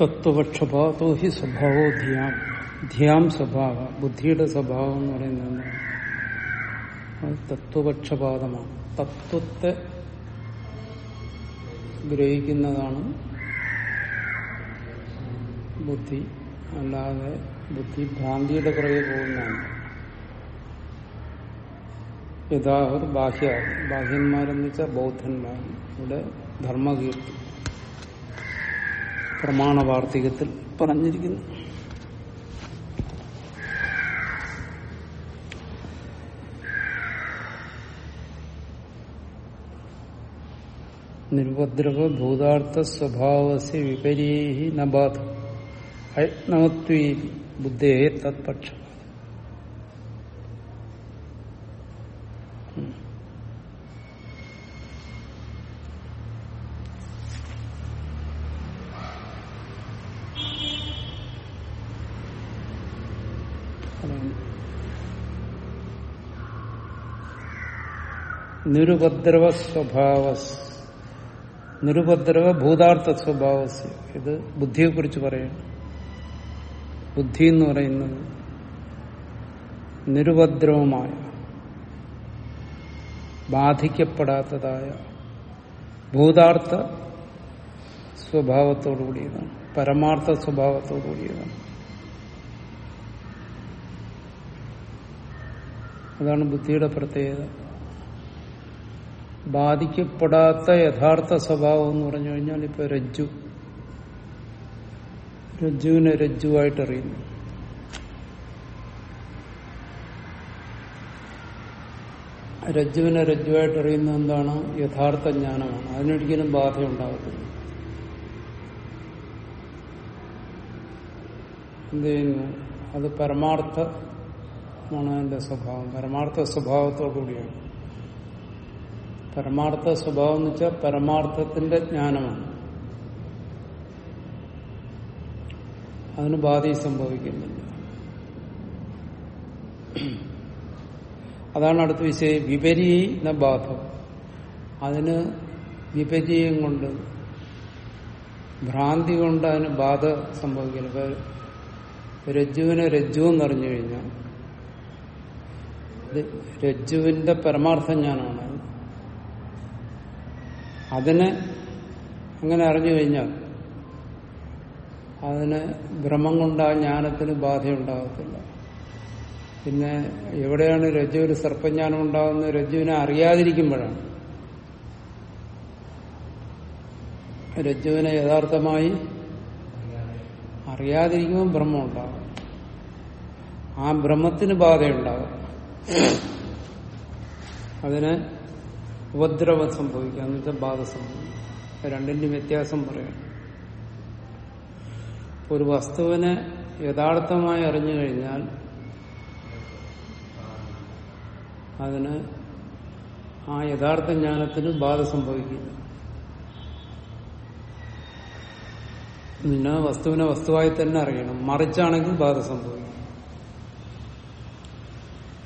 തത്വപക്ഷപാതോ സ്വഭാവോ ധ്യാം. ധ്യാം സ്വഭാവ ബുദ്ധിയുടെ സ്വഭാവം എന്ന് പറയുന്നത് എന്താണ്? തത്വപക്ഷപാതമാണ്. തത്വത്തെ ഗ്രഹിക്കുന്നതാണ് ബുദ്ധി. അല്ലാതെ ബുദ്ധി ഭ്രാന്തിയുടെ പുറകെ പോകുന്നതാണ്. യഥാഹർ ബാഹ്യ ബാഹ്യന്മാരെന്ന് വെച്ചാൽ ബൗദ്ധന്മാർ. ഇവിടെ ധർമ്മകീർത്തി. പ്രമാണവാർത്തികത്തിൽ പറഞ്ഞിരിക്കുന്നു. നിരുപദ്രവ ഭൂതാർത്ഥ സ്വഭാവസ്യ വിപരീഹി നബാധ അയത്നവത്വീ ബുദ്ധേ തത്പക്ഷ അതാണ് നിരുപദ്രവ സ്വഭാവ നിരുപദ്രവ ഭൂതാർത്ഥ സ്വഭാവ ഇത് ബുദ്ധിയെ കുറിച്ച് പറയുന്നു ബുദ്ധി എന്ന് പറയുന്നത് നിരുപദ്രവമായ ബാധിക്കപ്പെടാത്തതായ ഭൂതാർത്ഥ സ്വഭാവത്തോടു കൂടിയതാണ്. പരമാർത്ഥ സ്വഭാവത്തോടു കൂടിയതാണ്. അതാണ് ബുദ്ധിയുടെ പ്രത്യേകത. ബാധിക്കപ്പെടാത്ത യഥാർത്ഥ സ്വഭാവം എന്ന് പറഞ്ഞു കഴിഞ്ഞാൽ ഇപ്പൊ രജ്ജു. രജ്ജുവിനെ രജ്ജുവായിട്ട് അറിയുന്നു. രജ്ജുവിനെ രജ്ജുവായിട്ട് അറിയുന്ന എന്താണ്? യഥാർത്ഥ ജ്ഞാനമാണ്. അതിനൊരിക്കലും ബാധയുണ്ടാകത്തില്ല എന്ത് ചെയ്യുന്നു? അത് പരമാർത്ഥമാണ് അതിന്റെ സ്വഭാവം. പരമാർത്ഥ സ്വഭാവത്തോടുകൂടിയാണ്. പരമാർത്ഥ സ്വഭാവം എന്ന് വെച്ചാൽ പരമാർത്ഥത്തിന്റെ ജ്ഞാനമാണ്. അതിന് ബാധി സംഭവിക്കുന്നില്ല. അതാണ് അടുത്ത വിഷയം. വിപരീ എന്ന ബാധം. അതിന് വിപരീയം കൊണ്ട് ഭ്രാന്തി കൊണ്ട് അതിന് ബാധ സംഭവിക്കില്ല. ഇപ്പൊ രജ്ജുവിനെ രജ്ജു എന്നറിഞ്ഞു കഴിഞ്ഞാൽ രജ്ജുവിന്റെ പരമാർത്ഥം ജ്ഞാനമാണ്. അതിനെ അങ്ങനെ അറിഞ്ഞു കഴിഞ്ഞാൽ അതിന് ഭ്രമം കൊണ്ടാ ആ ജ്ഞാനത്തിന് ബാധയുണ്ടാകത്തില്ല. പിന്നെ എവിടെയാണ് രജ്ജുവിന് സർപ്പജ്ഞാനം ഉണ്ടാകുന്നത് രജ്ജുവിനെ അറിയാതിരിക്കുമ്പോഴാണ്. രജ്ജുവിനെ യഥാർത്ഥമായി അറിയാതിരിക്കുമ്പോൾ ഭ്രമം ഉണ്ടാകും. ആ ഭ്രമത്തിന് ബാധയുണ്ടാകും. അതിന് ഉപദ്രവം സംഭവിക്കുക എന്ന് വെച്ചാൽ ബാധ സംഭവിക്കുക. രണ്ടിന്റെയും വ്യത്യാസം പറയാം. ഒരു വസ്തുവിനെ യഥാർത്ഥമായി അറിഞ്ഞു കഴിഞ്ഞാൽ അതിന് ആ യഥാർത്ഥ ജ്ഞാനത്തിന് ബാധ സംഭവിക്കില്ല. പിന്നെ വസ്തുവിനെ വസ്തുവായി തന്നെ അറിയണം. മറിച്ചാണെങ്കിൽ ബാധ സംഭവിക്കും.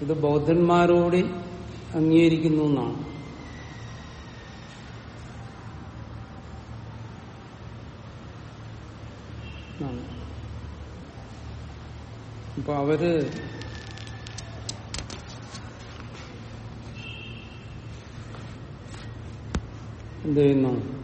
ഇത് ബൗദ്ധന്മാരോട് അംഗീകരിക്കുന്നു എന്നാണ്. അപ്പൊ അവർ എന്ത് ചെയ്യുന്നു?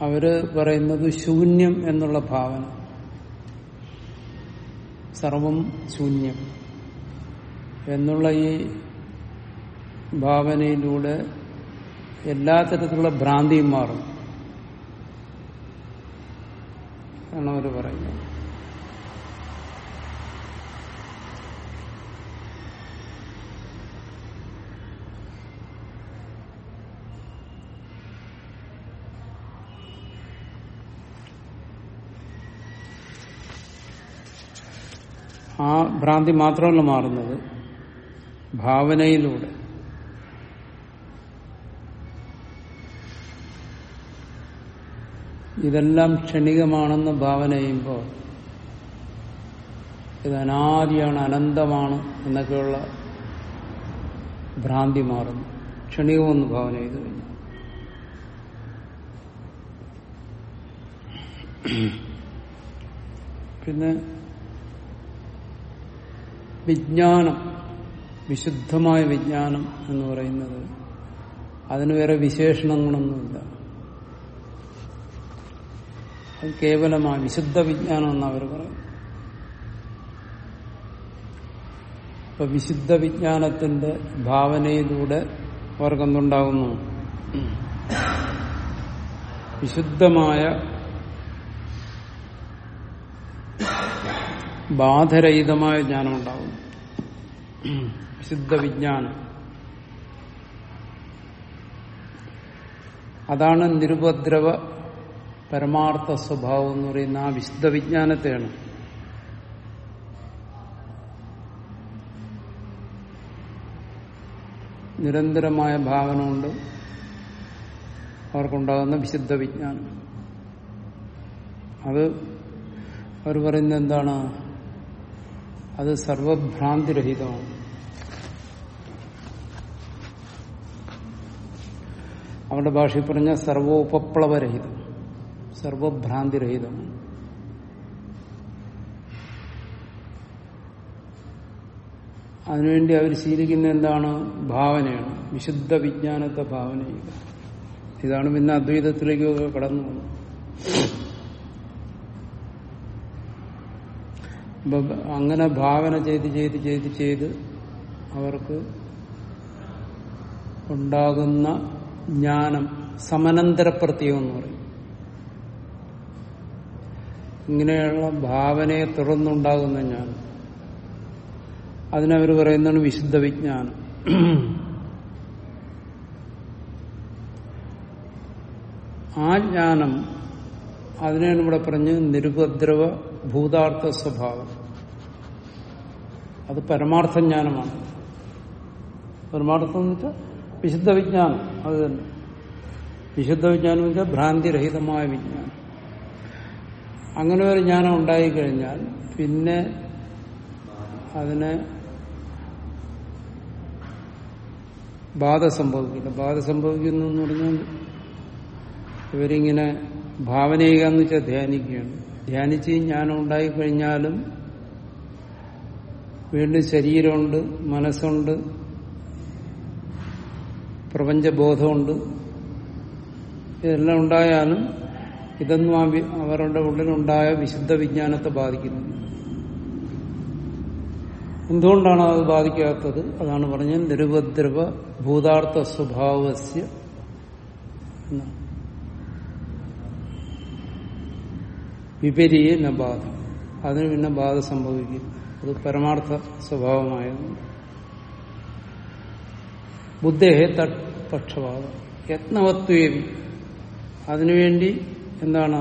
അവർ പറയുന്നത് ശൂന്യം എന്നുള്ള ഭാവന. സർവം ശൂന്യം. എന്നുള്ള ഈ ഭാവനയിലൂടെ എല്ലാ തരത്തിലുള്ള ഭ്രാന്തിയും മാറും. ആണ് അവർ പറയുന്നത്. ആ ഭ്രാന്തി മാത്രമല്ല മാറുന്നത്. ഭാവനയിലൂടെ. ഇതെല്ലാം ക്ഷണികമാണെന്ന് ഭാവന ചെയ്യുമ്പോൾ ഇത് അനാദിയാണ് അനന്തമാണ് എന്നൊക്കെയുള്ള ഭ്രാന്തി മാറുന്നു. ക്ഷണികമെന്ന് ഭാവന ചെയ്തു കഴിഞ്ഞു. പിന്നെ വിജ്ഞാനം. വിശുദ്ധമായ വിജ്ഞാനം എന്ന് പറയുന്നത് അതിന് വേറെ വിശേഷണങ്ങളൊന്നുമില്ല. അത് കേവലമായ വിശുദ്ധ വിജ്ഞാനം എന്ന് അവർ പറയും. അപ്പൊ വിശുദ്ധ വിജ്ഞാനത്തിന്റെ ഭാവനയിലൂടെ അവർക്കെന്തുണ്ടാകുന്നു വിശുദ്ധമായ ബാധരഹിതമായ ജ്ഞാനം ഉണ്ടാകുന്നു വിശുദ്ധ വിജ്ഞാനം അതാണ് നിരുപദ്രവ പരമാർത്ഥ സ്വഭാവം എന്ന് പറയുന്ന ആ വിശുദ്ധ വിജ്ഞാനത്തെയാണ് നിരന്തരമായ ഭാവന കൊണ്ട് അവർക്കുണ്ടാകുന്ന വിശുദ്ധ വിജ്ഞാനം അത് അവർ പറയുന്നത് എന്താണ്? അത് സർവഭ്രാന്തിരഹിതമാണ്. അവരുടെ ഭാഷയിൽ പറഞ്ഞ സർവോപപ്ലവരഹിതം സർവഭ്രാന്തിരഹിതമാണ് അതിനുവേണ്ടി അവർ ശീലിക്കുന്ന എന്താണ്? ഭാവനയാണ്. വിശുദ്ധ വിജ്ഞാനത്തെ ഭാവന ചെയ്യുക ഇതാണ് പിന്നെ അദ്വൈതത്തിലേക്കൊക്കെ കടന്നു പോകുന്നത്. അങ്ങനെ ഭാവന ചെയ്ത് ചെയ്ത് ചെയ്ത് ചെയ്ത് അവർക്ക് ഉണ്ടാകുന്ന ജ്ഞാനം സമനന്തര എന്ന് പറയും. ഇങ്ങനെയുള്ള ഭാവനയെ തുടർന്നുണ്ടാകുന്ന ജ്ഞാനം. അതിനവർ പറയുന്നതാണ് വിശുദ്ധ വിജ്ഞാനം. ആ ജ്ഞാനം അതിനാണ് ഇവിടെ പറഞ്ഞ് നിരുപദ്രവ ഭൂതാർത്ഥ സ്വഭാവം. അത് പരമാർത്ഥ ജ്ഞാനമാണ്. പരമാർത്ഥം എന്ന് വെച്ചാൽ വിശുദ്ധ വിജ്ഞാനം അത് തന്നെ വിശുദ്ധ വിജ്ഞാനം വെച്ചാൽ ഭ്രാന്തിരഹിതമായ വിജ്ഞാനം. അങ്ങനെ ഒരു ജ്ഞാനം ഉണ്ടായിക്കഴിഞ്ഞാൽ പിന്നെ അതിനെ ബാധ സംഭവിക്കില്ല. ബാധ സംഭവിക്കുന്നു എന്ന് പറഞ്ഞാൽ ഇവരിങ്ങനെ ഭാവന ചെയ്യുക എന്ന് വെച്ചാൽ ധ്യാനിക്കുകയാണ്. ധ്യാനിച്ച് ജ്ഞാനം ഉണ്ടായിക്കഴിഞ്ഞാലും വീണ്ടും ശരീരമുണ്ട് മനസ്സുണ്ട് പ്രപഞ്ചബോധമുണ്ട്. ഇതെല്ലാം ഉണ്ടായാലും ഇതൊന്നും അവരുടെ ഉള്ളിലുണ്ടായ വിശുദ്ധ വിജ്ഞാനത്തെ ബാധിക്കുന്നില്ല എന്തുകൊണ്ടാണ് അത് ബാധിക്കാത്തത്? അതാണ് പറഞ്ഞത് നിരുപദ്രവ ഭൂതാർത്ഥ സ്വഭാവസ്യ. വിപരീയ ബാധ. അതിന് പിന്നെ ബാധ സംഭവിക്കും. അത് പരമാർത്ഥ സ്വഭാവമായതുകൊണ്ട്. ബുദ്ധേഹെ തട്ടപക്ഷപാതം യത്നവത്വേവി അതിനുവേണ്ടി എന്താണ്?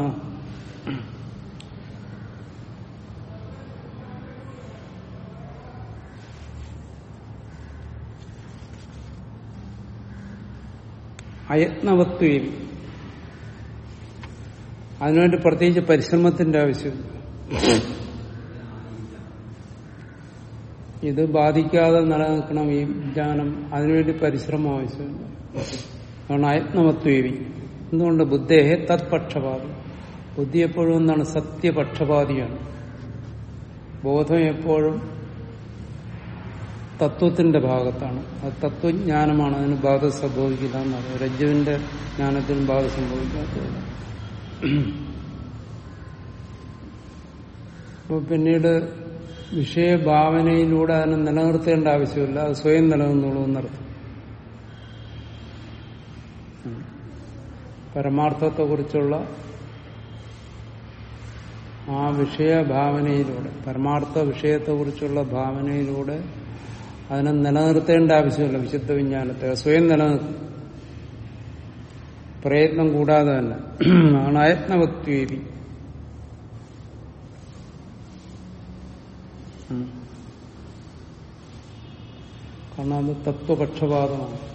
അയത്നവത്വേവി അതിനുവേണ്ടി പ്രത്യേകിച്ച് പരിശ്രമത്തിന്റെ ആവശ്യമില്ല. ഇത് ബാധിക്കാതെ നിലനിൽക്കണം ഈ ജ്ഞാനം. അതിനുവേണ്ടി പരിശ്രമം ആവശ്യമില്ല. കാരണം അയത്നവത്വേവി എന്തുകൊണ്ട്? ബുദ്ധേഹെ തത്പക്ഷപാതി. ബുദ്ധി എപ്പോഴും എന്താണ്? സത്യപക്ഷപാതിയാണ്. ബോധം എപ്പോഴും തത്വത്തിന്റെ ഭാഗത്താണ്. അത് തത്വജ്ഞാനമാണ്. അതിന് ബാധ സംഭവിക്കില്ല എന്നാണ്. രജ്ജുവിന്റെ ജ്ഞാനത്തിനും ബാധ സംഭവിക്കാത്തത് അപ്പൊ പിന്നീട് വിഷയഭാവനയിലൂടെ അതിനെ നിലനിർത്തേണ്ട ആവശ്യമില്ല. അത് സ്വയം നിലനിന്നോളൂ എന്നർത്ഥം. പരമാർത്ഥത്തെക്കുറിച്ചുള്ള ആ വിഷയഭാവനയിലൂടെ പരമാർത്ഥ വിഷയത്തെക്കുറിച്ചുള്ള ഭാവനയിലൂടെ അതിനെ നിലനിർത്തേണ്ട ആവശ്യമില്ല വിശുദ്ധ വിജ്ഞാനത്തെ. സ്വയം നിലനിർത്തും. പ്രയത്നം കൂടാതെ തന്നെ. ആണ് കാരണം അത് തത്വപക്ഷപാതമാണ്.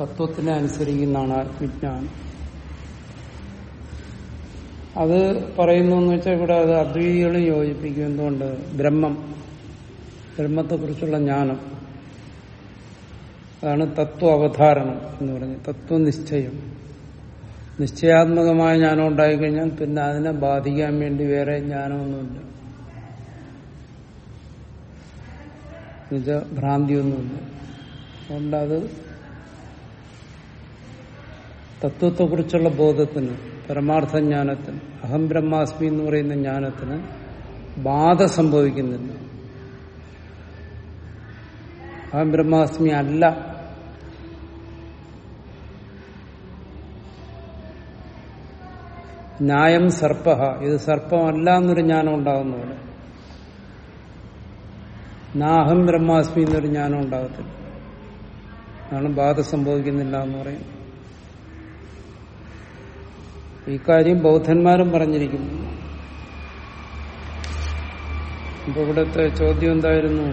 തത്വത്തിനെ അനുസരിക്കുന്നതാണ് ആത്മജ്ഞാനം. അത് പറയുന്നു എന്ന് വെച്ചാൽ ഇവിടെ അത് അദ്വൈതികളെ യോജിപ്പിക്കും. എന്തുകൊണ്ട്? ബ്രഹ്മം. ബ്രഹ്മത്തെക്കുറിച്ചുള്ള ജ്ഞാനം. അതാണ് തത്വ അവധാരണം എന്ന് പറഞ്ഞത് തത്വനിശ്ചയം. നിശ്ചയാത്മകമായ ജ്ഞാനം ഉണ്ടായിക്കഴിഞ്ഞാൽ പിന്നെ അതിനെ ബാധിക്കാൻ വേണ്ടി വേറെ ജ്ഞാനമൊന്നുമില്ല. എന്നുവെച്ചാൽ ഭ്രാന്തിയൊന്നുമില്ല. അതുകൊണ്ട് അത് തത്വത്തെക്കുറിച്ചുള്ള ബോധത്തിന് പരമാർത്ഥ ജ്ഞാനത്തിന് അഹം ബ്രഹ്മാസ്മി എന്ന് പറയുന്ന ജ്ഞാനത്തിന് ബാധ സംഭവിക്കുന്നില്ല. അഹം ബ്രഹ്മാസ്മി അല്ല. ന്യായം സർപ്പ ഇത് സർപ്പമല്ല എന്നൊരു ജ്ഞാനം ഉണ്ടാകുന്നവിടെ നാഹം ബ്രഹ്മാസ്മി എന്നൊരു ജ്ഞാനം ഉണ്ടാകത്തില്ല. അതാണ് ബാധ സംഭവിക്കുന്നില്ല എന്ന് പറയുന്നത്. ഈ കാര്യം ബൗദ്ധന്മാരും പറഞ്ഞിരിക്കുന്നു. ഇപ്പൊ ഇവിടുത്തെ ചോദ്യം എന്തായിരുന്നു?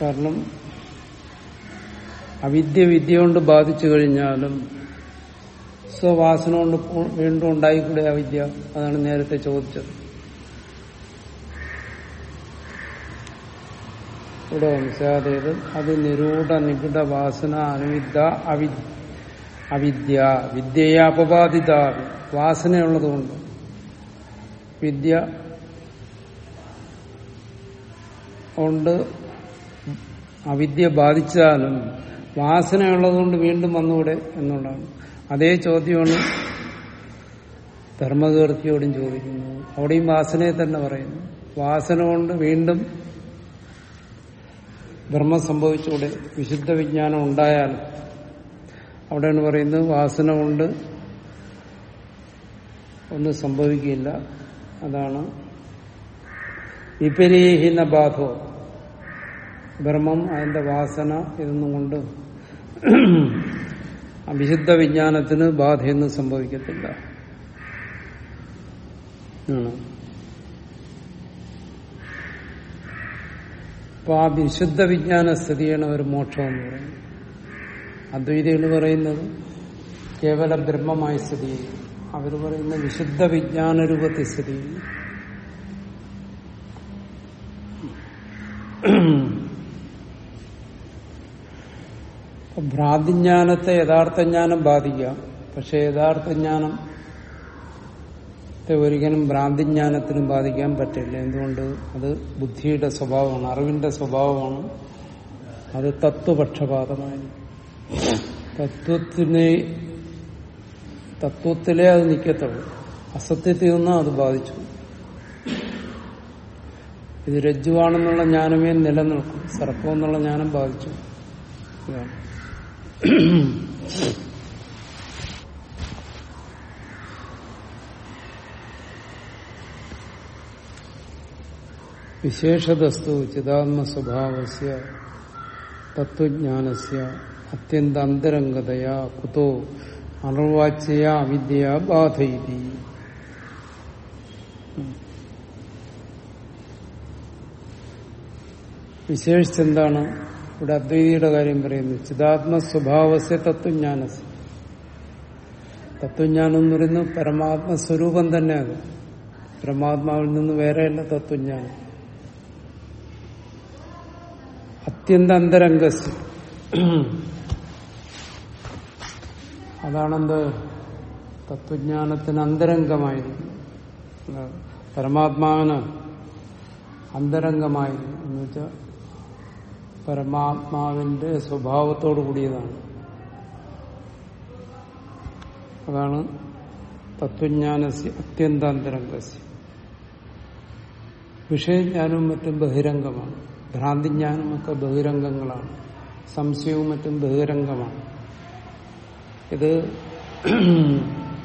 കാരണം അവിദ്യ വിദ്യ കൊണ്ട് ബാധിച്ചു കഴിഞ്ഞാലും സ്വവാസന കൊണ്ട് വീണ്ടും ഉണ്ടായിക്കൂടെ അവിദ്യ അതാണ് നേരത്തെ ചോദിച്ചത്. ഇവിടെ വംശാതേത് അത് നിരൂഢ നിബിഡ വാസന അനുവിദ്യ അവിദ്യ അവിദ്യ. വിദ്യയെ അപബാധിത വാസനയുള്ളതുകൊണ്ട്. വിദ്യ കൊണ്ട് അവിദ്യ ബാധിച്ചാലും വാസനയുള്ളതുകൊണ്ട് വീണ്ടും വന്നുകൂടെ എന്നുള്ളതാണ്. അതേ ചോദ്യമാണ് ധർമ്മകീർത്തിയോടും ചോദിക്കുന്നത് അവിടെയും വാസനയെ തന്നെ പറയുന്നു. വാസന കൊണ്ട് വീണ്ടും ബ്രഹ്മ സംഭവിച്ചുകൂടെ വിശുദ്ധ വിജ്ഞാനം ഉണ്ടായാൽ അവിടെയാണ് പറയുന്നത് വാസന കൊണ്ട് ഒന്നും സംഭവിക്കില്ല അതാണ് വിപരീഹിന ബാധോ ബ്രഹ്മം അതിന്റെ വാസന ഇതൊന്നും കൊണ്ട് വിശുദ്ധ വിജ്ഞാനത്തിന് ബാധയൊന്നും സംഭവിക്കത്തില്ല. അപ്പൊ ആ വിശുദ്ധ വിജ്ഞാന സ്ഥിതിയാണ് ഒരു മോക്ഷം എന്ന് പറയുന്നത്. അദ്വൈതികൾ പറയുന്നത് കേവല ബ്രഹ്മമായി സ്ഥിതി അവർ പറയുന്ന വിശുദ്ധ വിജ്ഞാന രൂപത്തിൽ സ്ഥിതി ഭ്രാന്തിജ്ഞാനത്തെ യഥാർത്ഥ ജ്ഞാനം ബാധിക്കാം പക്ഷെ യഥാർത്ഥ ജ്ഞാനം ഒരിക്കലും ഭ്രാന്തിജ്ഞാനത്തിനും ബാധിക്കാൻ പറ്റില്ല. എന്തുകൊണ്ട്? അത് ബുദ്ധിയുടെ സ്വഭാവമാണ് അറിവിന്റെ സ്വഭാവമാണ്. അത് തത്വപക്ഷപാതമായി തത്വത്തിനെ തത്വത്തിലെ അത് നിൽക്കത്തുള്ളൂ. അസത്യത്തിൽ നിന്നും അത് ബാധിച്ചു. ഇത് രജ്ജുവാണെന്നുള്ള ജ്ഞാനമേ നിലനിൽക്കും. സർപ്പം എന്നുള്ള ജ്ഞാനം ബാധിച്ചു. ഇതാണ്. വിശേഷതസ്തു ചിതാത്മസ്വഭാവസ്യ തത്വജ്ഞാനസ്യ അത്യന്ത അന്തരംഗതയാ കുതോ അണുവാച്യ അവിദ്യ ബാധയിതി. വിശേഷിച്ചെന്താണ്? ഇവിടെ അദ്വൈതിയുടെ കാര്യം പറയുന്നു. ചിതാത്മ സ്വഭാവസ്യ തത്വജ്ഞാന തത്വജ്ഞാനം എന്ന് പറയുന്നത് പരമാത്മ സ്വരൂപം തന്നെയാണ്. പരമാത്മാവിൽ നിന്ന് വേറെയല്ല തത്വജ്ഞാനം. അത്യന്ത അന്തരംഗസ് അതാണെന്ത്? തത്വജ്ഞാനത്തിന് അന്തരംഗമായിരുന്നു. പരമാത്മാവിന് അന്തരംഗമായിരുന്നു എന്ന് വെച്ചാൽ പരമാത്മാവിന്റെ സ്വഭാവത്തോടു കൂടിയതാണ്. അതാണ് തത്വജ്ഞാനസ്യ അത്യന്താന്തരംഗസ്യ. വിഷയജ്ഞാനവും മറ്റും ബഹിരംഗമാണ്. ഭ്രാന്തിജ്ഞാനം ഒക്കെ ബഹിരംഗങ്ങളാണ്. സംശയവും മറ്റും ബഹിരംഗമാണ്. ഇത്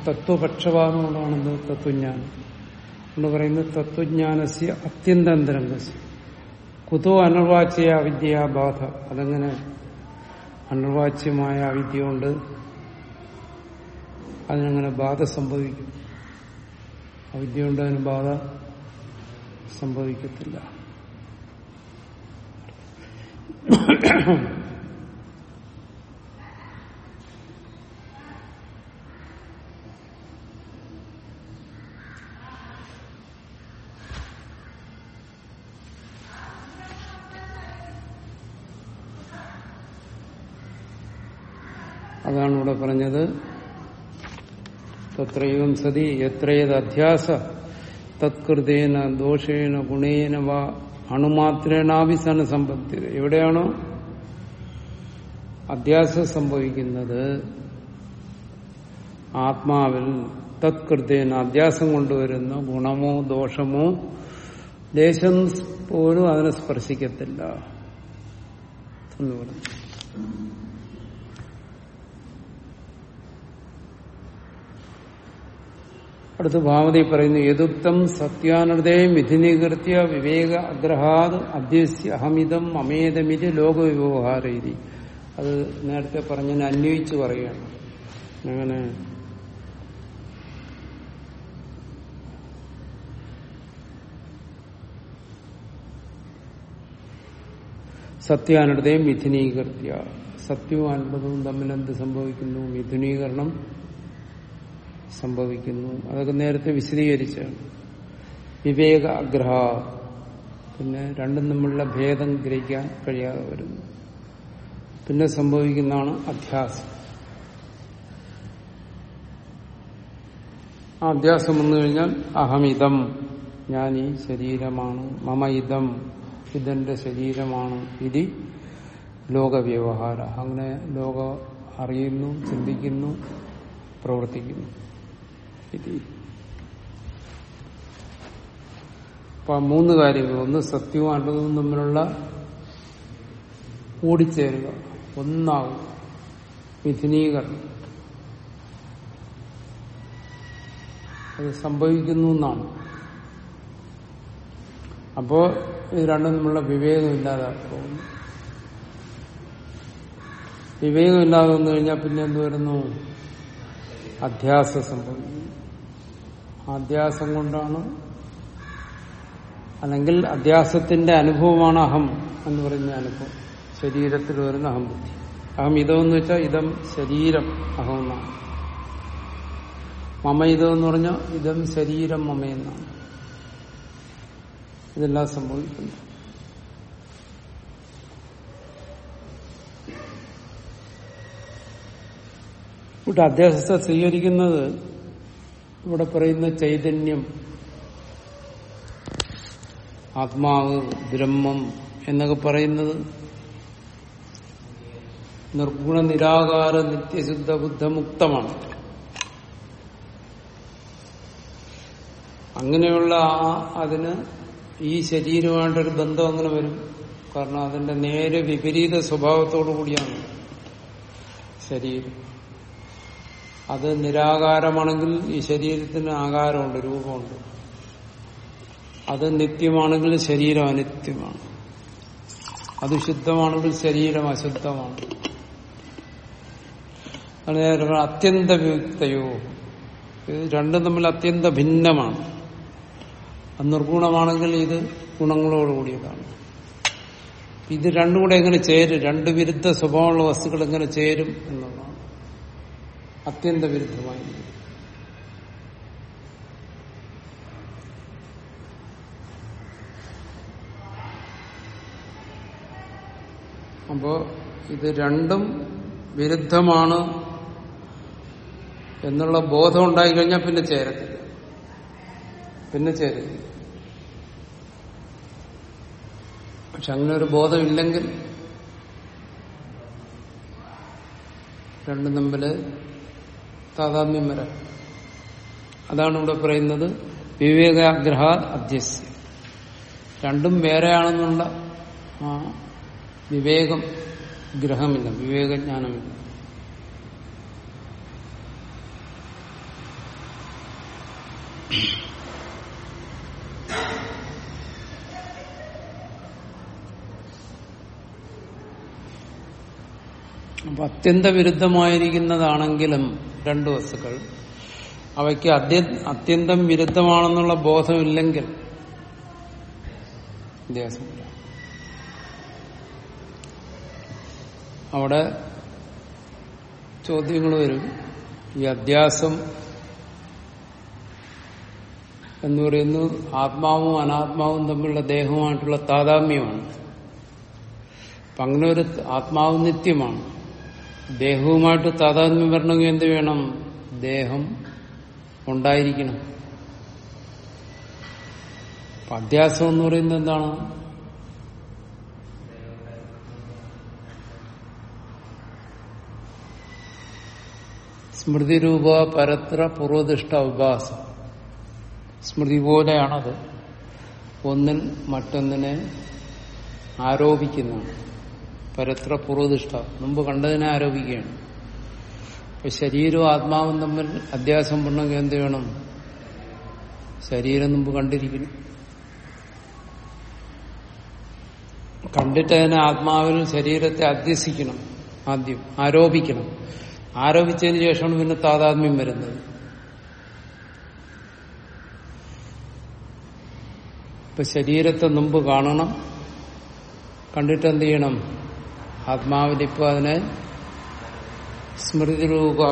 തത്വപക്ഷപാതങ്ങളാണെന്ന് തത്വജ്ഞാനം. എന്ന് പറയുന്നത് തത്വജ്ഞാനസ്യ അത്യന്താന്തരംഗസ്യ. കുതോ അനർവാച്യ അവിദ്യ ബാധ. അതങ്ങനെ അനർവാച്യമായ അവിദ്യ കൊണ്ട് അതിനങ്ങനെ ബാധ സംഭവിക്കും. അവിദ്യ കൊണ്ട് അതിന് ബാധ സംഭവിക്കത്തില്ല. ഇവിടെ പറഞ്ഞത് തത്രയും സതി എത്രയത് അധ്യാസ? തത്കൃതേന ദോഷേന ഗുണേന വ അണുമാത്രേണാഭിസന സമ്പത്തിയത് എവിടെയാണോ അധ്യാസം സംഭവിക്കുന്നത് ആത്മാവിൽ തത്കൃതേന അധ്യാസം കൊണ്ടുവരുന്ന ഗുണമോ ദോഷമോ ദേശം പോലും അതിനെ സ്പർശിക്കത്തില്ല എന്ന് പറഞ്ഞു. അടുത്ത് ഭാവതി പറയുന്നു യദുക്തം സത്യാനൃതേ മിഥുനീകൃത്യ വിവേക അഗ്രഹാത് അധ്യസ്യ അഹമിതം അമേതമിത് ലോകവിവഹാര രീതി അത് നേരത്തെ പറഞ്ഞതിന് അന്വയിച്ച് പറയുകയാണ്. അങ്ങനെ സത്യാനൃതയും മിഥുനീകൃത്യ. സത്യവും അനുഭവവും തമ്മിൽ എന്ത് സംഭവിക്കുന്നു? മിഥുനീകരണം സംഭവിക്കുന്നു. അതൊക്കെ നേരത്തെ വിശദീകരിച്ചാണ്. വിവേക അഗ്രഹ പിന്നെ രണ്ടും തമ്മിലുള്ള ഭേദം ഗ്രഹിക്കാൻ കഴിയാതെ വരുന്നു. പിന്നെ സംഭവിക്കുന്നതാണ് അധ്യാസം. ആ അധ്യാസം വന്നു കഴിഞ്ഞാൽ അഹമിതം. ഞാൻ ഈ ശരീരമാണ്. മമ ഇതം. ഇതെന്റെ ശരീരമാണ്. ഇതി ലോകവ്യവഹാര. അങ്ങനെ ലോകം അറിയുന്നു ചിന്തിക്കുന്നു പ്രവർത്തിക്കുന്നു. അപ്പൊ മൂന്ന് കാര്യങ്ങൾ ഒന്ന് സത്യവും അണ്ടതും തമ്മിലുള്ള കൂടിച്ചേരുക ഒന്നാകും മിഥുനീകരണം അത് സംഭവിക്കുന്നു എന്നാണ്. അപ്പോ ഇത് രണ്ടും തമ്മിലുള്ള വിവേകമില്ലാതെ പോകുന്നു വിവേകമില്ലാതെ വന്നു കഴിഞ്ഞാൽ പിന്നെ എന്ത് വരുന്നു? അധ്യാസം സംഭവിക്കുന്നു അധ്യാസം കൊണ്ടാണ്. അല്ലെങ്കിൽ അധ്യാസത്തിന്റെ അനുഭവമാണ് അഹം എന്ന് പറയുന്ന അനുഭവം. ശരീരത്തിൽ വരുന്ന അഹം ബുദ്ധി. അഹം ഇതെന്ന് വെച്ചാൽ ഇതം ശരീരം അഹം എന്നാണ്. മമ ഇതെന്ന് പറഞ്ഞാൽ ഇതം ശരീരം മമ എന്നാണ്. ഇതെല്ലാം സംഭവിക്കുന്നു. ഇവിടെ അധ്യാസത്തെ സ്വീകരിക്കുന്നത് ഇവിടെ പറയുന്ന ചൈതന്യം ആത്മാവ് ബ്രഹ്മം എന്നൊക്കെ പറയുന്നത് നിർഗുണ നിരാകാര നിത്യശുദ്ധ ബുദ്ധമുക്തമാണ്. അങ്ങനെയുള്ള ആ അതിന് ഈ ശരീരമായിട്ടൊരു ബന്ധം അങ്ങനെ വരും. കാരണം അതിന്റെ നേരെ വിപരീത സ്വഭാവത്തോടു കൂടിയാണ് ശരീരം. അത് നിരാകാരമാണെങ്കിൽ ഈ ശരീരത്തിന് ആകാരമുണ്ട് രൂപമുണ്ട്. അത് നിത്യമാണെങ്കിൽ ശരീരം അനിത്യമാണ്. അത് ശുദ്ധമാണെങ്കിൽ ശരീരം അശുദ്ധമാണ്. അത്യന്ത വിയുക്തയോ ഇത് രണ്ടും തമ്മിൽ അത്യന്ത ഭിന്നമാണ്. അത് നിർഗുണമാണെങ്കിൽ ഇത് ഗുണങ്ങളോടുകൂടിയതാണ് ഇത് രണ്ടും കൂടെ എങ്ങനെ ചേരും? രണ്ട് വിരുദ്ധ സ്വഭാവമുള്ള വസ്തുക്കൾ എങ്ങനെ ചേരും എന്നുള്ളതാണ് അത്യന്ത വിരുദ്ധമായി അപ്പോ ഇത് രണ്ടും വിരുദ്ധമാണ് എന്നുള്ള ബോധം ഉണ്ടായിക്കഴിഞ്ഞാൽ പിന്നെ ചേരത്തില്ല. പിന്നെ ചേരത്തില്ല. പക്ഷെ അങ്ങനെ ഒരു ബോധമില്ലെങ്കിൽ രണ്ടും തമ്മിൽ താതാത്മ്യം വരാം. അതാണ് ഇവിടെ പറയുന്നത് വിവേകാഗ്രഹ അധ്യസ്യ. രണ്ടും വേറെയാണെന്നുള്ള ആ വിവേകം ഗ്രഹമില്ല വിവേകജ്ഞാനമില്ല. അപ്പൊ അത്യന്ത വിരുദ്ധമായിരിക്കുന്നതാണെങ്കിലും രണ്ടു വസ്തുക്കൾ. അവയ്ക്ക് അത്യന്തം വിരുദ്ധമാണെന്നുള്ള ബോധമില്ലെങ്കിൽ അവിടെ ചോദ്യങ്ങൾ വരും. ഈ അധ്യാസം എന്ന് പറയുന്നു ആത്മാവും അനാത്മാവും തമ്മിലുള്ള ദേഹവുമായിട്ടുള്ള താതാമ്യമാണ് അപ്പൊ അങ്ങനെ ഒരു ആത്മാവ് നിത്യമാണ്. ദേഹവുമായിട്ട് താതാത്മ്യം വരണമെങ്കിൽ എന്ത് വേണം? ദേഹം ഉണ്ടായിരിക്കണം. അധ്യാസം എന്ന് പറയുന്നത് എന്താണ്? സ്മൃതിരൂപ പരത്ര പൂർവദിഷ്ട ഉപാസം. സ്മൃതി പോലെയാണത്. ഒന്നിൽ മറ്റൊന്നിനെ ആരോപിക്കുന്നതാണ് പരത്ര പൂർവനിഷ്ഠ മുമ്പ് കണ്ടതിനെ ആരോപിക്കുകയാണ്. ഇപ്പൊ ശരീരവും ആത്മാവും തമ്മിൽ അധ്യാസം പൂർണമെങ്കിൽ എന്ത് വേണം ശരീരം മുമ്പ് കണ്ടിരിക്കുന്നു കണ്ടിട്ട് അതിനെ ആത്മാവിൽ ശരീരത്തെ അധ്യസിക്കണം. ആദ്യം ആരോപിക്കണം. ആരോപിച്ചതിന് ശേഷമാണ് പിന്നെ താതാത്മ്യം വരുന്നത്. ഇപ്പൊ ശരീരത്തെ മുമ്പ് കാണണം. കണ്ടിട്ട് എന്ത് ചെയ്യണം? ആത്മാവിലിപ്പോ അതിനെ സ്മൃതിരൂപ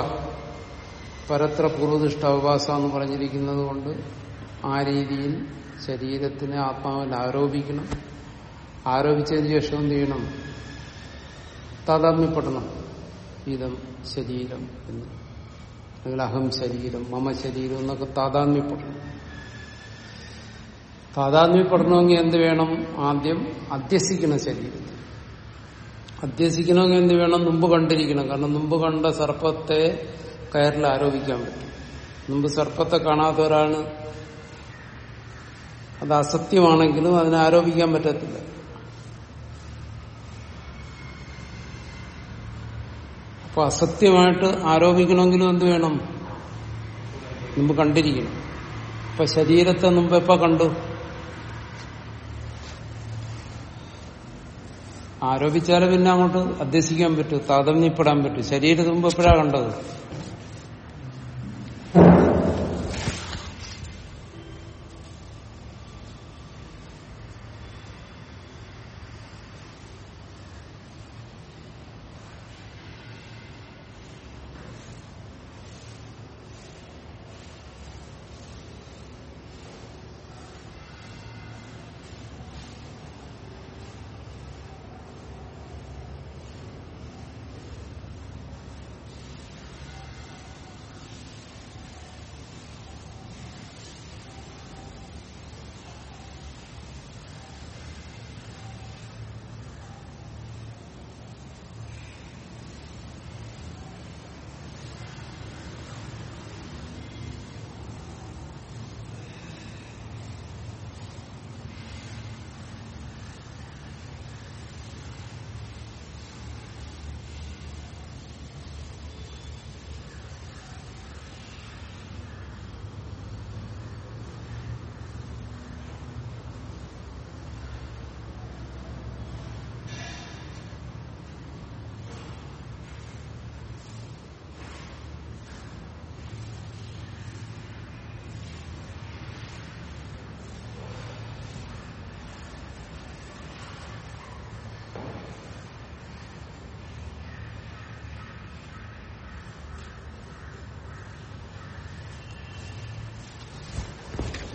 പരത്ര പൂർവദിഷ്ട അവകാശ എന്ന് പറഞ്ഞിരിക്കുന്നത് കൊണ്ട് ആ രീതിയിൽ ശരീരത്തിനെ ആത്മാവിൽ ആരോപിക്കണം. ആരോപിച്ചതിന് ശേഷം എന്ത് ചെയ്യണം? തതമ്മിപ്പെടണം ഇതം ശരീരം എന്ന്. അല്ലെങ്കിൽ അഹം ശരീരം മമ ശരീരം എന്നൊക്കെ താതാത്മ്യപ്പെടണം. താതാത്മ്യപ്പെടണമെങ്കിൽ എന്ത് വേണം? ആദ്യം അധ്യസിക്കണം ശരീരത്തെ. അധ്യസിക്കണമെങ്കിൽ എന്ത് വേണം? മുമ്പ് കണ്ടിരിക്കണം. കാരണം മുമ്പ് കണ്ട സർപ്പത്തെ കയറിൽ ആരോപിക്കാൻ പറ്റും. മുമ്പ് സർപ്പത്തെ കാണാത്തവരാണ്. അത് അസത്യമാണെങ്കിലും അതിനെ ആരോപിക്കാൻ പറ്റത്തില്ല. അപ്പൊ അസത്യമായിട്ട് ആരോപിക്കണമെങ്കിലും എന്ത് വേണം? മുമ്പ് കണ്ടിരിക്കണം. അപ്പൊ ശരീരത്തെ മുമ്പ് എപ്പോ കണ്ടു? ആരോപിച്ചാലേ പിന്നെ അങ്ങോട്ട് അധ്യസിക്കാൻ പറ്റും താതമ്യപ്പെടാൻ പറ്റും. ശരീരത്തുമ്പ് എപ്പോഴാണ് കണ്ടത്?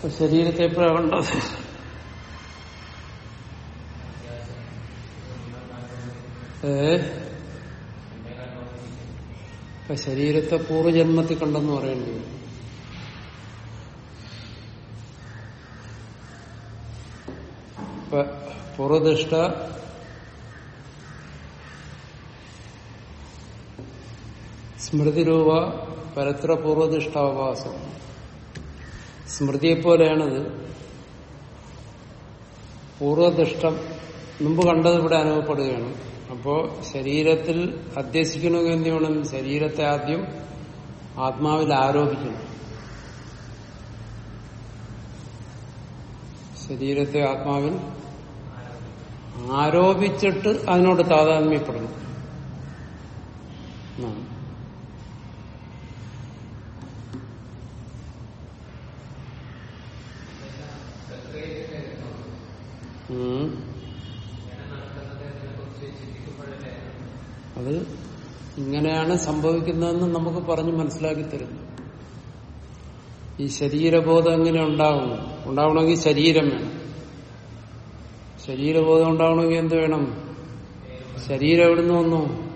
ശരീരത്തെ എപ്പോഴാണ് കണ്ടത്? ഏ? ഇപ്പൊ ശരീരത്തെ പൂർവജന്മത്തിൽ കണ്ടെന്ന് പറയേണ്ടി വരും. സ്മൃതിരൂപ പരത്ര പൂർവദിഷ്ടാവകാശം സ്മൃതിയെപ്പോലെയാണിത്. പൂർവദിഷ്ടം മുമ്പ് കണ്ടത് ഇവിടെ അനുഭവപ്പെടുകയാണ്. അപ്പോ ശരീരത്തിൽ അധ്യസിക്കണമെങ്കിൽ എന്ത് വേണം ശരീരത്തെ ആദ്യം ആത്മാവിൽ ആരോപിക്കണം ശരീരത്തെ ആത്മാവിൽ ആരോപിച്ചിട്ട് അതിനോട് താതാത്മ്യപ്പെടണം എന്നാണ്. ഉം. അത് ഇങ്ങനെയാണ് സംഭവിക്കുന്നതെന്ന് നമുക്ക് പറഞ്ഞ് മനസ്സിലാക്കി തരുന്നു ഈ ശരീരബോധം എങ്ങനെ ഉണ്ടാകുന്നു ഉണ്ടാവണമെങ്കിൽ ശരീരം വേണം. ശരീരബോധം ഉണ്ടാവണമെങ്കിൽ എന്ത് വേണം? ശരീരം എവിടുന്ന് വന്നു?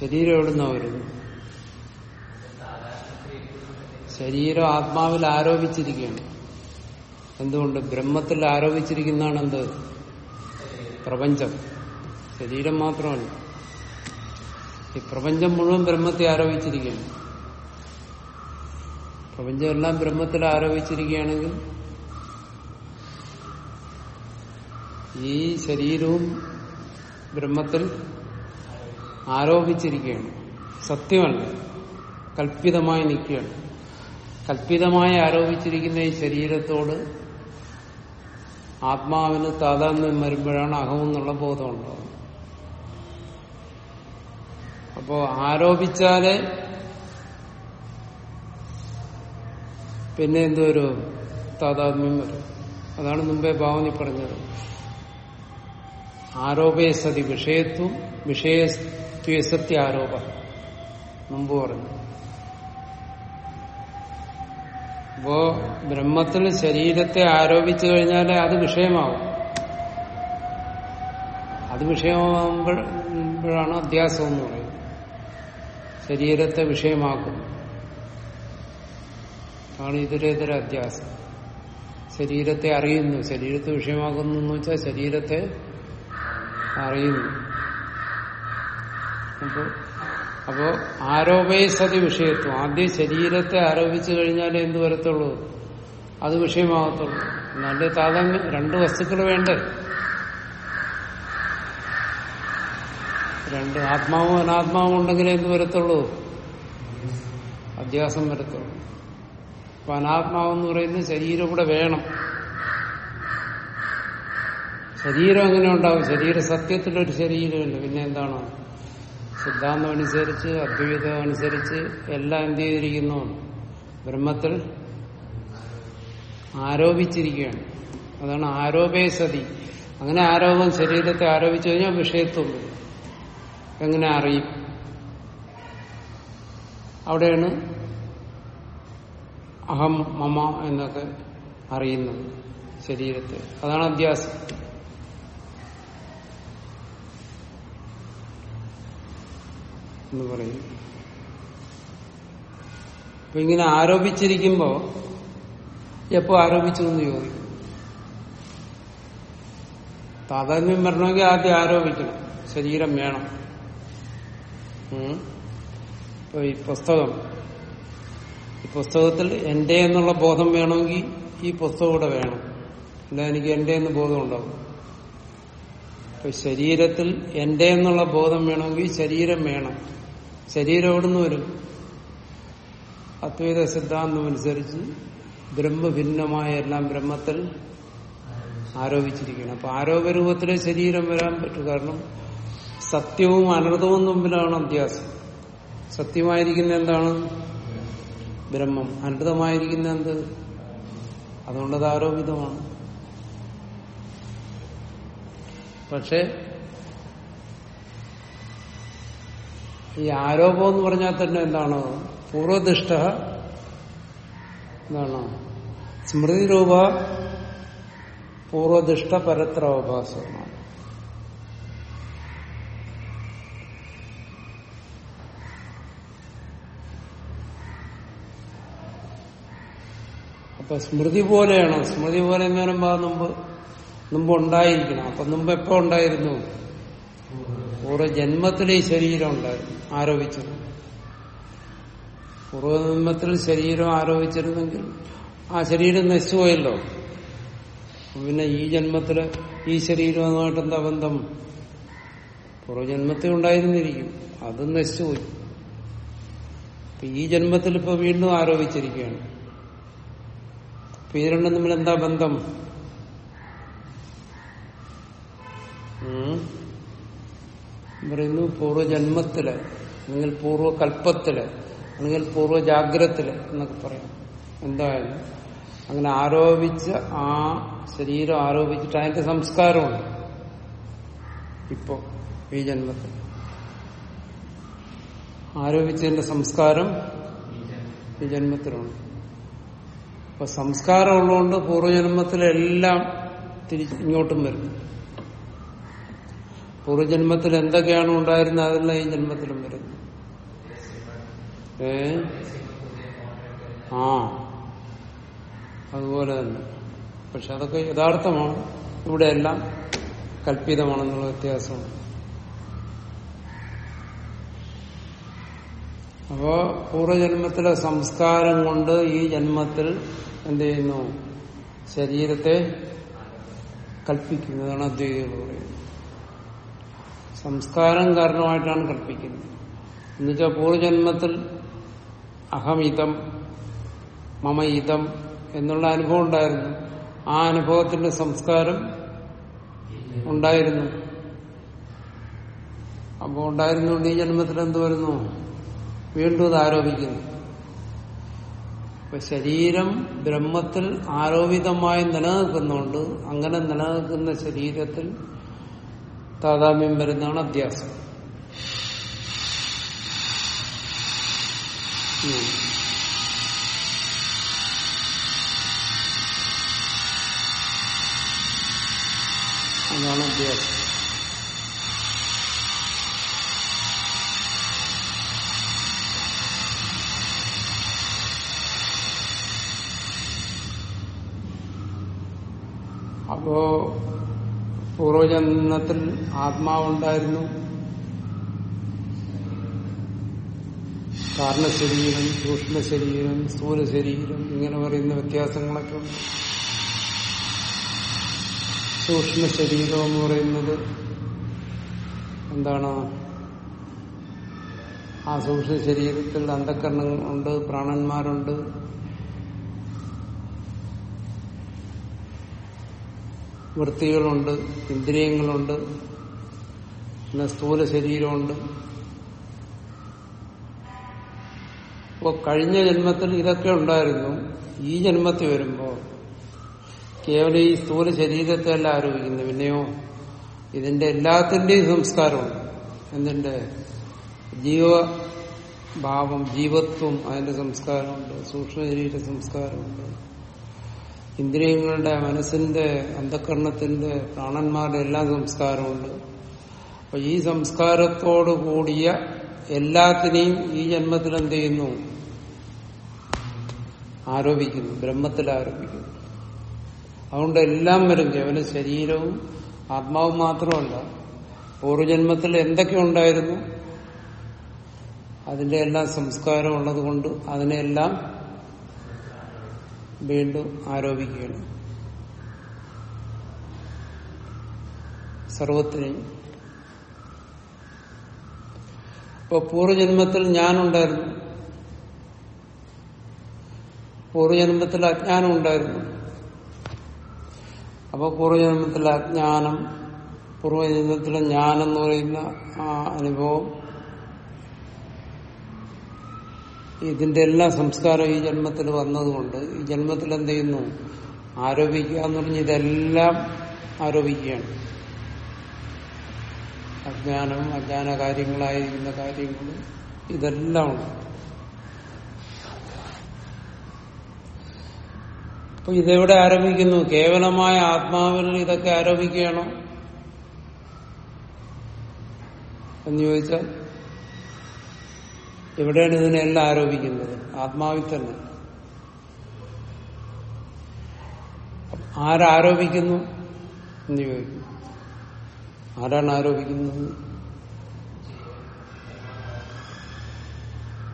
ശരീരം എവിടുന്ന വരുന്നു ശരീരം ആത്മാവിൽ ആരോപിച്ചിരിക്കുകയാണ്. എന്തുകൊണ്ട്? ബ്രഹ്മത്തിൽ ആരോപിച്ചിരിക്കുന്നതാണ് എന്ത് പ്രപഞ്ചം. ശരീരം മാത്രമല്ല. ഈ പ്രപഞ്ചം മുഴുവൻ ബ്രഹ്മത്തെ ആരോപിച്ചിരിക്കുകയാണ് പ്രപഞ്ചമെല്ലാം ബ്രഹ്മത്തിൽ ആരോപിച്ചിരിക്കുകയാണെങ്കിൽ ഈ ശരീരവും ബ്രഹ്മത്തിൽ ആരോപിച്ചിരിക്കുകയാണ്. സത്യമല്ല. കൽപ്പിതമായി നിൽക്കുകയാണ്. കൽപ്പിതമായി ആരോപിച്ചിരിക്കുന്ന ഈ ശരീരത്തോട് ആത്മാവിന് താതാത്മ്യം വരുമ്പോഴാണ് അഹമെന്നുള്ള ബോധം ഉണ്ടാകുന്നത് അപ്പോ ആരോപിച്ചാൽ പിന്നെ എന്തോ ഒരു താതാത്മ്യം വരും. അതാണ് മുമ്പേ ഭാവനി പറഞ്ഞത്. ആരോപേ സതി വിഷയത്വം സത്യ ആരോപ. മുമ്പ് പറഞ്ഞു. അപ്പോ ബ്രഹ്മത്തിൽ ശരീരത്തെ ആരോപിച്ചു കഴിഞ്ഞാൽ അത് വിഷയമാവും. അത് വിഷയമാകുമ്പോഴാണ് അധ്യാസം എന്ന് പറയുന്നത്. ശരീരത്തെ വിഷയമാക്കുന്നു. അതാണ് ഇതരേതര അധ്യാസം ശരീരത്തെ അറിയുന്നു. ശരീരത്തെ വിഷയമാക്കുന്നു എന്ന് വെച്ചാൽ ശരീരത്തെ അറിയുന്നു. അപ്പോ അപ്പോ ആരോപേ സതി വിഷയത്വം. ആദ്യം ശരീരത്തെ ആരോപിച്ചു കഴിഞ്ഞാലേ എന്ത് വരത്തുള്ളൂ? അത് വിഷയമാകത്തുള്ളൂ. നല്ല താതാത്മ്യം രണ്ട് വസ്തുക്കൾ വേണ്ടേ? രണ്ട് ആത്മാവും അനാത്മാവും ഉണ്ടെങ്കിലേ എന്ത് വരത്തുള്ളൂ? അധ്യാസം വരത്തുള്ളൂ. അപ്പൊ അനാത്മാവെന്ന് പറയുന്നത് ശരീരം കൂടെ വേണം. ശരീരം എങ്ങനെ ഉണ്ടാവും? ശരീര സത്യത്തിലൊരു ശരീരമില്ല. പിന്നെ എന്താണ്? സിദ്ധാന്തം അനുസരിച്ച് അദ്വൈതം അനുസരിച്ച് എല്ലാം എന്ത് ചെയ്തിരിക്കുന്നു? ബ്രഹ്മത്തിൽ ആരോപിച്ചിരിക്കുകയാണ്. അതാണ് ആരോപേ സതി. അങ്ങനെ ആരോപം ശരീരത്തെ ആരോപിച്ചു കഴിഞ്ഞാൽ വിഷയത്വം വരും എങ്ങനെ അറിയും? അവിടെയാണ് അഹം മമ എന്നൊക്കെ അറിയുന്നത് ശരീരത്തെ. അതാണ് അധ്യാസം. എന്ന് പറയും. അപ്പൊ ഇങ്ങനെ ആരോപിച്ചിരിക്കുമ്പോ എപ്പോ ആരോപിച്ചു എന്ന് ചോദിക്കും. താതാത്മ്യം വരണമെങ്കിൽ ആദ്യം ആരോപിക്കണം. ശരീരം വേണം. ഇപ്പൊ ഈ പുസ്തകം ഈ പുസ്തകത്തിൽ എന്റെ എന്നുള്ള ബോധം വേണമെങ്കിൽ ഈ പുസ്തകം കൂടെ വേണം. അല്ല എനിക്ക് എന്റെ എന്ന് ബോധം ഉണ്ടാവും. ഇപ്പൊ ശരീരത്തിൽ എന്റെ എന്നുള്ള ബോധം വേണമെങ്കിൽ ശരീരം വേണം. ശരീരം എവിടുന്ന് വരും? അദ്വൈത സിദ്ധാന്തം അനുസരിച്ച് ബ്രഹ്മഭിന്നമായ എല്ലാം ബ്രഹ്മത്തിൽ ആരോപിച്ചിരിക്കുകയാണ്. അപ്പൊ ആരോപരൂപത്തിലെ ശരീരം വരാൻ പറ്റും. കാരണം സത്യവും അനർത്ഥവും തമ്മിലാണ് അഭ്യാസം. സത്യമായിരിക്കുന്ന എന്താണ്? ബ്രഹ്മം. അനൃതമായിരിക്കുന്ന എന്ത്? അതുകൊണ്ടത് ആരോപിതമാണ്. പക്ഷെ ഈ ആരോപം എന്ന് പറഞ്ഞാൽ തന്നെ എന്താണ്? പൂർവദിഷ്ട എന്താണ്? സ്മൃതിരൂപ പൂർവദിഷ്ട പരത്രാവഭാസമാണ് അപ്പൊ സ്മൃതി പോലെയാണ്. സ്മൃതി പോലെ എന്ന് പറയുമ്പോൾ മുമ്പ് മുമ്പ് ഉണ്ടായിരിക്കണം. അപ്പൊ മുമ്പ് എപ്പോ ഉണ്ടായിരുന്നു? ഓരോ ഈ ശരീരം ഉണ്ടായിരുന്നു ആരോപിച്ചത്. പൂർവജന്മത്തിൽ ശരീരം ആരോപിച്ചിരുന്നെങ്കിൽ ആ ശരീരം നശിച്ചുപോയല്ലോ. പിന്നെ ഈ ജന്മത്തിൽ ഈ ശരീരവുമായിട്ട് എന്താ ബന്ധം? പൂർവജന്മത്തിൽ ഉണ്ടായിരുന്നിരിക്കും. അത് നശിച്ചുപോയി. ഈ ജന്മത്തിൽ ഇപ്പൊ വീണ്ടും ആരോപിച്ചിരിക്കുകയാണ്. അപ്പൊ ഇത് രണ്ടും തമ്മിൽ എന്താ ബന്ധം. പറയുന്നു പൂർവജന്മത്തിൽ അല്ലെങ്കിൽ പൂർവകൽപ്പത്തിൽ അല്ലെങ്കിൽ പൂർവജാഗ്രത്തിൽ എന്നൊക്കെ പറയാം. എന്തായാലും അങ്ങനെ ആരോപിച്ച ആ ശരീരം ആരോപിച്ചിട്ട് അതിന്റെ സംസ്കാരമുണ്ട് ഇപ്പോ ഈ ജന്മത്തിൽ. ആരോപിച്ചതിന്റെ സംസ്കാരം ഈ ജന്മത്തിലുണ്ട്. അപ്പൊ സംസ്കാരം ഉള്ളതുകൊണ്ട് പൂർവജന്മത്തിലെല്ലാം തിരിച്ച് ഇങ്ങോട്ടും വരുന്നു. പൂർവജന്മത്തിൽ എന്തൊക്കെയാണ് ഉണ്ടായിരുന്നത്? അതെല്ലാം ഈ ജന്മത്തിലും വരുന്നു. ഏ? ആ. അതുപോലെ തന്നെ. പക്ഷെ അതൊക്കെ യഥാർത്ഥമാണ്. ഇവിടെയെല്ലാം കല്പിതമാണെന്നുള്ള വ്യത്യാസമാണ് അപ്പോ പൂർവജന്മത്തിലെ സംസ്കാരം കൊണ്ട് ഈ ജന്മത്തിൽ എന്ത് ചെയ്യുന്നു? ശരീരത്തെ കൽപ്പിക്കുന്നതാണ് അദ്വൈതികൾ സംസ്കാരം കാരണമായിട്ടാണ് കൽപ്പിക്കുന്നത്. എന്നുവെച്ചാൽ പൂർവജന്മത്തിൽ അഹമിതം മമയിതം എന്നുള്ള അനുഭവം ഉണ്ടായിരുന്നു. ആ അനുഭവത്തിന്റെ സംസ്കാരം ഉണ്ടായിരുന്നു. അപ്പോൾ ഉണ്ടായിരുന്നുകൊണ്ട് ഈ ജന്മത്തിൽ എന്ത് വരുന്നു? വീണ്ടും അത് ആരോപിക്കുന്നു. ശരീരം ബ്രഹ്മത്തിൽ ആരോപിതമായി നിലനിൽക്കുന്നുണ്ട് അങ്ങനെ നിലനിൽക്കുന്ന ശരീരത്തിൽ താതാമ്യം വരുന്നതാണ് അധ്യാസം. അതാണ് അധ്യാസം. അപ്പോ പൂർവജന്മത്തിൽ ആത്മാവുണ്ടായിരുന്നു. കാരണശരീരം സ്ഥൂല ശരീരം ഇങ്ങനെ പറയുന്ന വ്യത്യാസങ്ങളൊക്കെ ഉണ്ട്. സൂക്ഷ്മശരീരം എന്ന് പറയുന്നത് എന്താണ്? ആ സൂക്ഷ്മ ശരീരത്തിൽ അന്ധകരണങ്ങളുണ്ട് പ്രാണന്മാരുണ്ട്. വൃത്തികളുണ്ട് ഇന്ദ്രിയങ്ങളുണ്ട് പിന്നെ സ്ഥൂല ശരീരമുണ്ട്. അപ്പോൾ കഴിഞ്ഞ ജന്മത്തിൽ ഇതൊക്കെ ഉണ്ടായിരുന്നു. ഈ ജന്മത്തിൽ വരുമ്പോൾ കേവലം ഈ സ്ഥൂല ശരീരത്തെ അല്ല ആരോപിക്കുന്നു പിന്നെയോ ഇതിന്റെ എല്ലാത്തിന്റെയും സംസ്കാരമുണ്ട്. എന്തിന്റെ ജീവഭാവം ജീവത്വം അതിന്റെ സംസ്കാരമുണ്ട്. സൂക്ഷ്മ ശരീര സംസ്കാരമുണ്ട്. ഇന്ദ്രിയങ്ങളുടെ മനസ്സിന്റെ അന്ധകരണത്തിന്റെ പ്രാണന്മാരുടെ എല്ലാ സംസ്കാരമുണ്ട്. അപ്പൊ ഈ സംസ്കാരത്തോടു കൂടിയ എല്ലാത്തിനെയും ഈ ജന്മത്തിൽ എന്ത് ചെയ്യുന്നു? ആരോപിക്കുന്നു. ബ്രഹ്മത്തിൽ ആരോപിക്കുന്നു. അതുകൊണ്ട് എല്ലാം വരും. കേവലം ശരീരവും ആത്മാവും മാത്രമല്ല. ജന്മത്തിൽ എന്തൊക്കെ ഉണ്ടായിരുന്നു? അതിന്റെ എല്ലാം സംസ്കാരം ഉള്ളതുകൊണ്ട് അതിനെല്ലാം വീണ്ടും ആരോപിക്കുകയാണ്. സർവത്തിനെയും ഇപ്പൊ പൂർവജന്മത്തിൽ ഞാനുണ്ടായിരുന്നു. പൂർവജന്മത്തിൽ അജ്ഞാനം ഉണ്ടായിരുന്നു. അപ്പൊ പൂർവജന്മത്തിലെ അജ്ഞാനം പൂർവജന്മത്തിലെ ഞാനെന്ന് പറയുന്ന ആ അനുഭവം ഇതിന്റെ എല്ലാ സംസ്കാരം ഈ ജന്മത്തിൽ വന്നതുകൊണ്ട് ഈ ജന്മത്തിൽ എന്ത് ചെയ്യുന്നു? ആരോപിക്കുക എന്ന് പറഞ്ഞ് ഇതെല്ലാം ആരോപിക്കുകയാണ്. അജ്ഞാനം അജ്ഞാന കാര്യങ്ങളായിരിക്കുന്ന കാര്യങ്ങൾ ഇതെല്ലാം അപ്പൊ ഇതെവിടെ ആരോപിക്കുന്നു? കേവലമായ ആത്മാവിൽ ഇതൊക്കെ ആരോപിക്കുകയാണോ? എന്ന് ചോദിച്ചാൽ എവിടെയാണ് ഇതിനെല്ലാം ആരോപിക്കുന്നത്. ആത്മാവിൽ തന്നെ. ആരാരോപിക്കുന്നു എന്ന് ചോദിക്കും. ആരാണ് ആരോപിക്കുന്നത്?